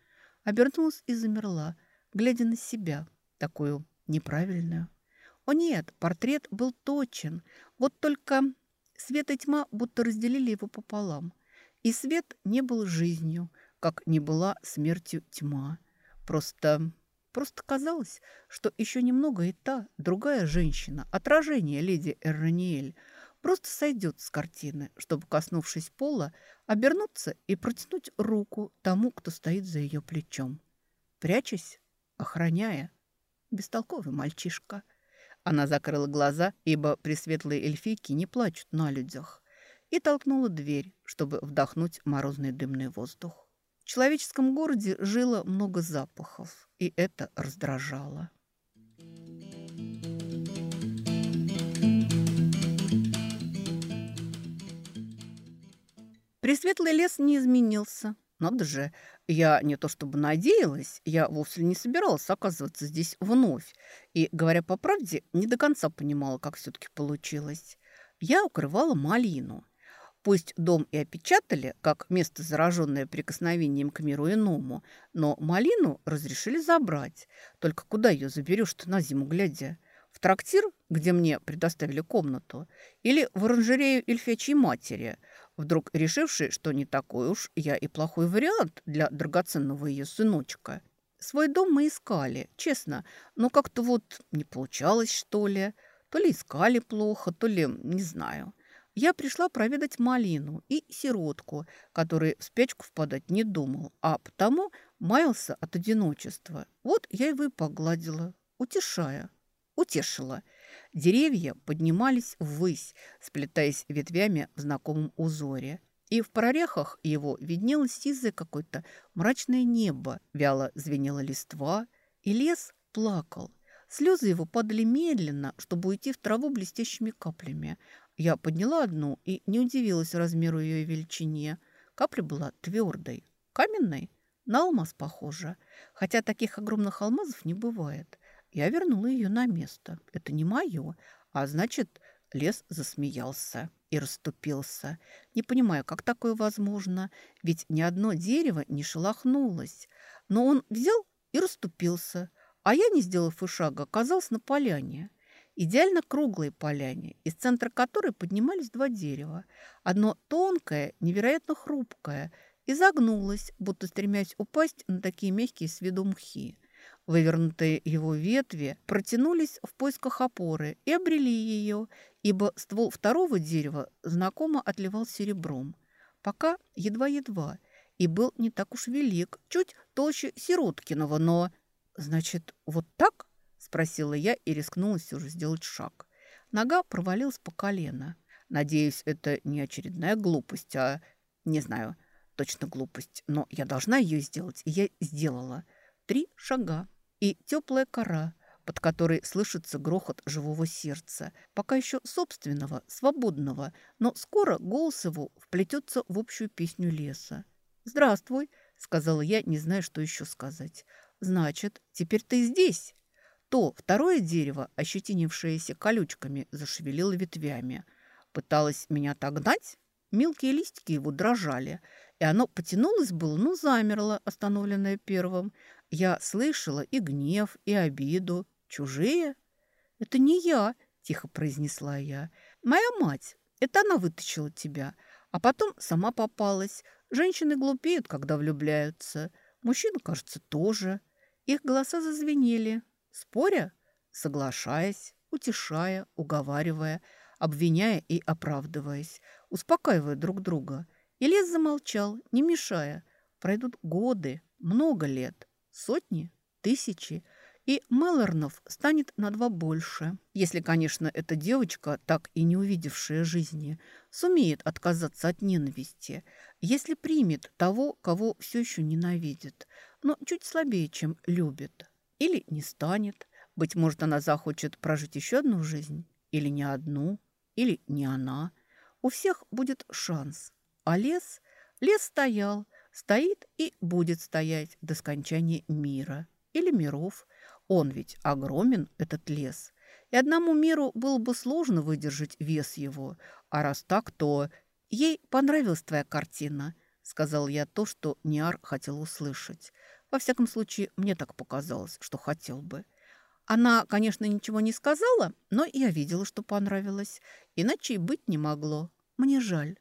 Обернулась и замерла, глядя на себя, такую неправильную. О нет, портрет был точен, вот только свет и тьма будто разделили его пополам – и свет не был жизнью, как не была смертью тьма. Просто, просто казалось, что еще немного и та, другая женщина, отражение леди Эрраниэль, просто сойдет с картины, чтобы, коснувшись пола, обернуться и протянуть руку тому, кто стоит за ее плечом. Прячась, охраняя. Бестолковый мальчишка. Она закрыла глаза, ибо пресветлые эльфийки не плачут на людях – и толкнула дверь, чтобы вдохнуть морозный дымный воздух. В человеческом городе жило много запахов, и это раздражало. Пресветлый лес не изменился. Надо же, я не то чтобы надеялась, я вовсе не собиралась оказываться здесь вновь. И, говоря по правде, не до конца понимала, как все-таки получилось. Я укрывала малину. Пусть дом и опечатали, как место, зараженное прикосновением к миру иному, но малину разрешили забрать. Только куда ее заберешь-то на зиму глядя? В трактир, где мне предоставили комнату, или в оранжерею эльфячьей матери, вдруг решившей, что не такой уж я и плохой вариант для драгоценного ее сыночка. Свой дом мы искали, честно, но как-то вот не получалось, что ли. То ли искали плохо, то ли не знаю. Я пришла проведать малину и сиротку, который в спячку впадать не думал, а потому маялся от одиночества. Вот я его и погладила, утешая утешила. Деревья поднимались ввысь, сплетаясь ветвями в знакомом узоре. И в прорехах его виднелось сизое какое-то мрачное небо, вяло звенела листва, и лес плакал. Слезы его падали медленно, чтобы уйти в траву блестящими каплями. Я подняла одну и не удивилась размеру ее и величине. Капля была твердой, каменной, на алмаз похожа, хотя таких огромных алмазов не бывает. Я вернула ее на место. Это не мое, а значит, лес засмеялся и расступился. Не понимаю, как такое возможно, ведь ни одно дерево не шелохнулось. Но он взял и расступился, а я, не сделав и шага, оказался на поляне. Идеально круглой поляне, из центра которой поднимались два дерева. Одно тонкое, невероятно хрупкое, изогнулось, будто стремясь упасть на такие мягкие с виду мхи. Вывернутые его ветви протянулись в поисках опоры и обрели ее, ибо ствол второго дерева знакомо отливал серебром. Пока едва-едва, и был не так уж велик, чуть толще Сироткиного, но... «Значит, вот так?» – спросила я и рискнула все же сделать шаг. Нога провалилась по колено. Надеюсь, это не очередная глупость, а... Не знаю, точно глупость, но я должна ее сделать, и я сделала. Три шага и теплая кора, под которой слышится грохот живого сердца, пока еще собственного, свободного, но скоро голос его вплетется в общую песню леса. «Здравствуй», — сказала я, не зная, что еще сказать. «Значит, теперь ты здесь?» То второе дерево, ощетинившееся колючками, зашевелило ветвями. Пыталось меня отогнать? Мелкие листики его дрожали, и оно потянулось было, но замерло, остановленное первым. Я слышала и гнев, и обиду. Чужие? Это не я, тихо произнесла я. Моя мать. Это она вытащила тебя. А потом сама попалась. Женщины глупеют, когда влюбляются. Мужчины, кажется, тоже. Их голоса зазвенели. Споря, соглашаясь, утешая, уговаривая, обвиняя и оправдываясь, успокаивая друг друга. И лес замолчал, не мешая. Пройдут годы, много лет. Сотни? Тысячи? И Мелорнов станет на два больше. Если, конечно, эта девочка, так и не увидевшая жизни, сумеет отказаться от ненависти, если примет того, кого все еще ненавидит, но чуть слабее, чем любит. Или не станет. Быть может, она захочет прожить еще одну жизнь. Или не одну. Или не она. У всех будет шанс. А лес... Лес стоял, Стоит и будет стоять до скончания мира или миров. Он ведь огромен, этот лес. И одному миру было бы сложно выдержать вес его. А раз так, то... Ей понравилась твоя картина, сказал я то, что Ниар хотел услышать. Во всяком случае, мне так показалось, что хотел бы. Она, конечно, ничего не сказала, но я видела, что понравилось. Иначе и быть не могло. Мне жаль.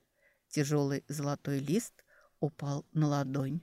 Тяжелый золотой лист упал на ладонь.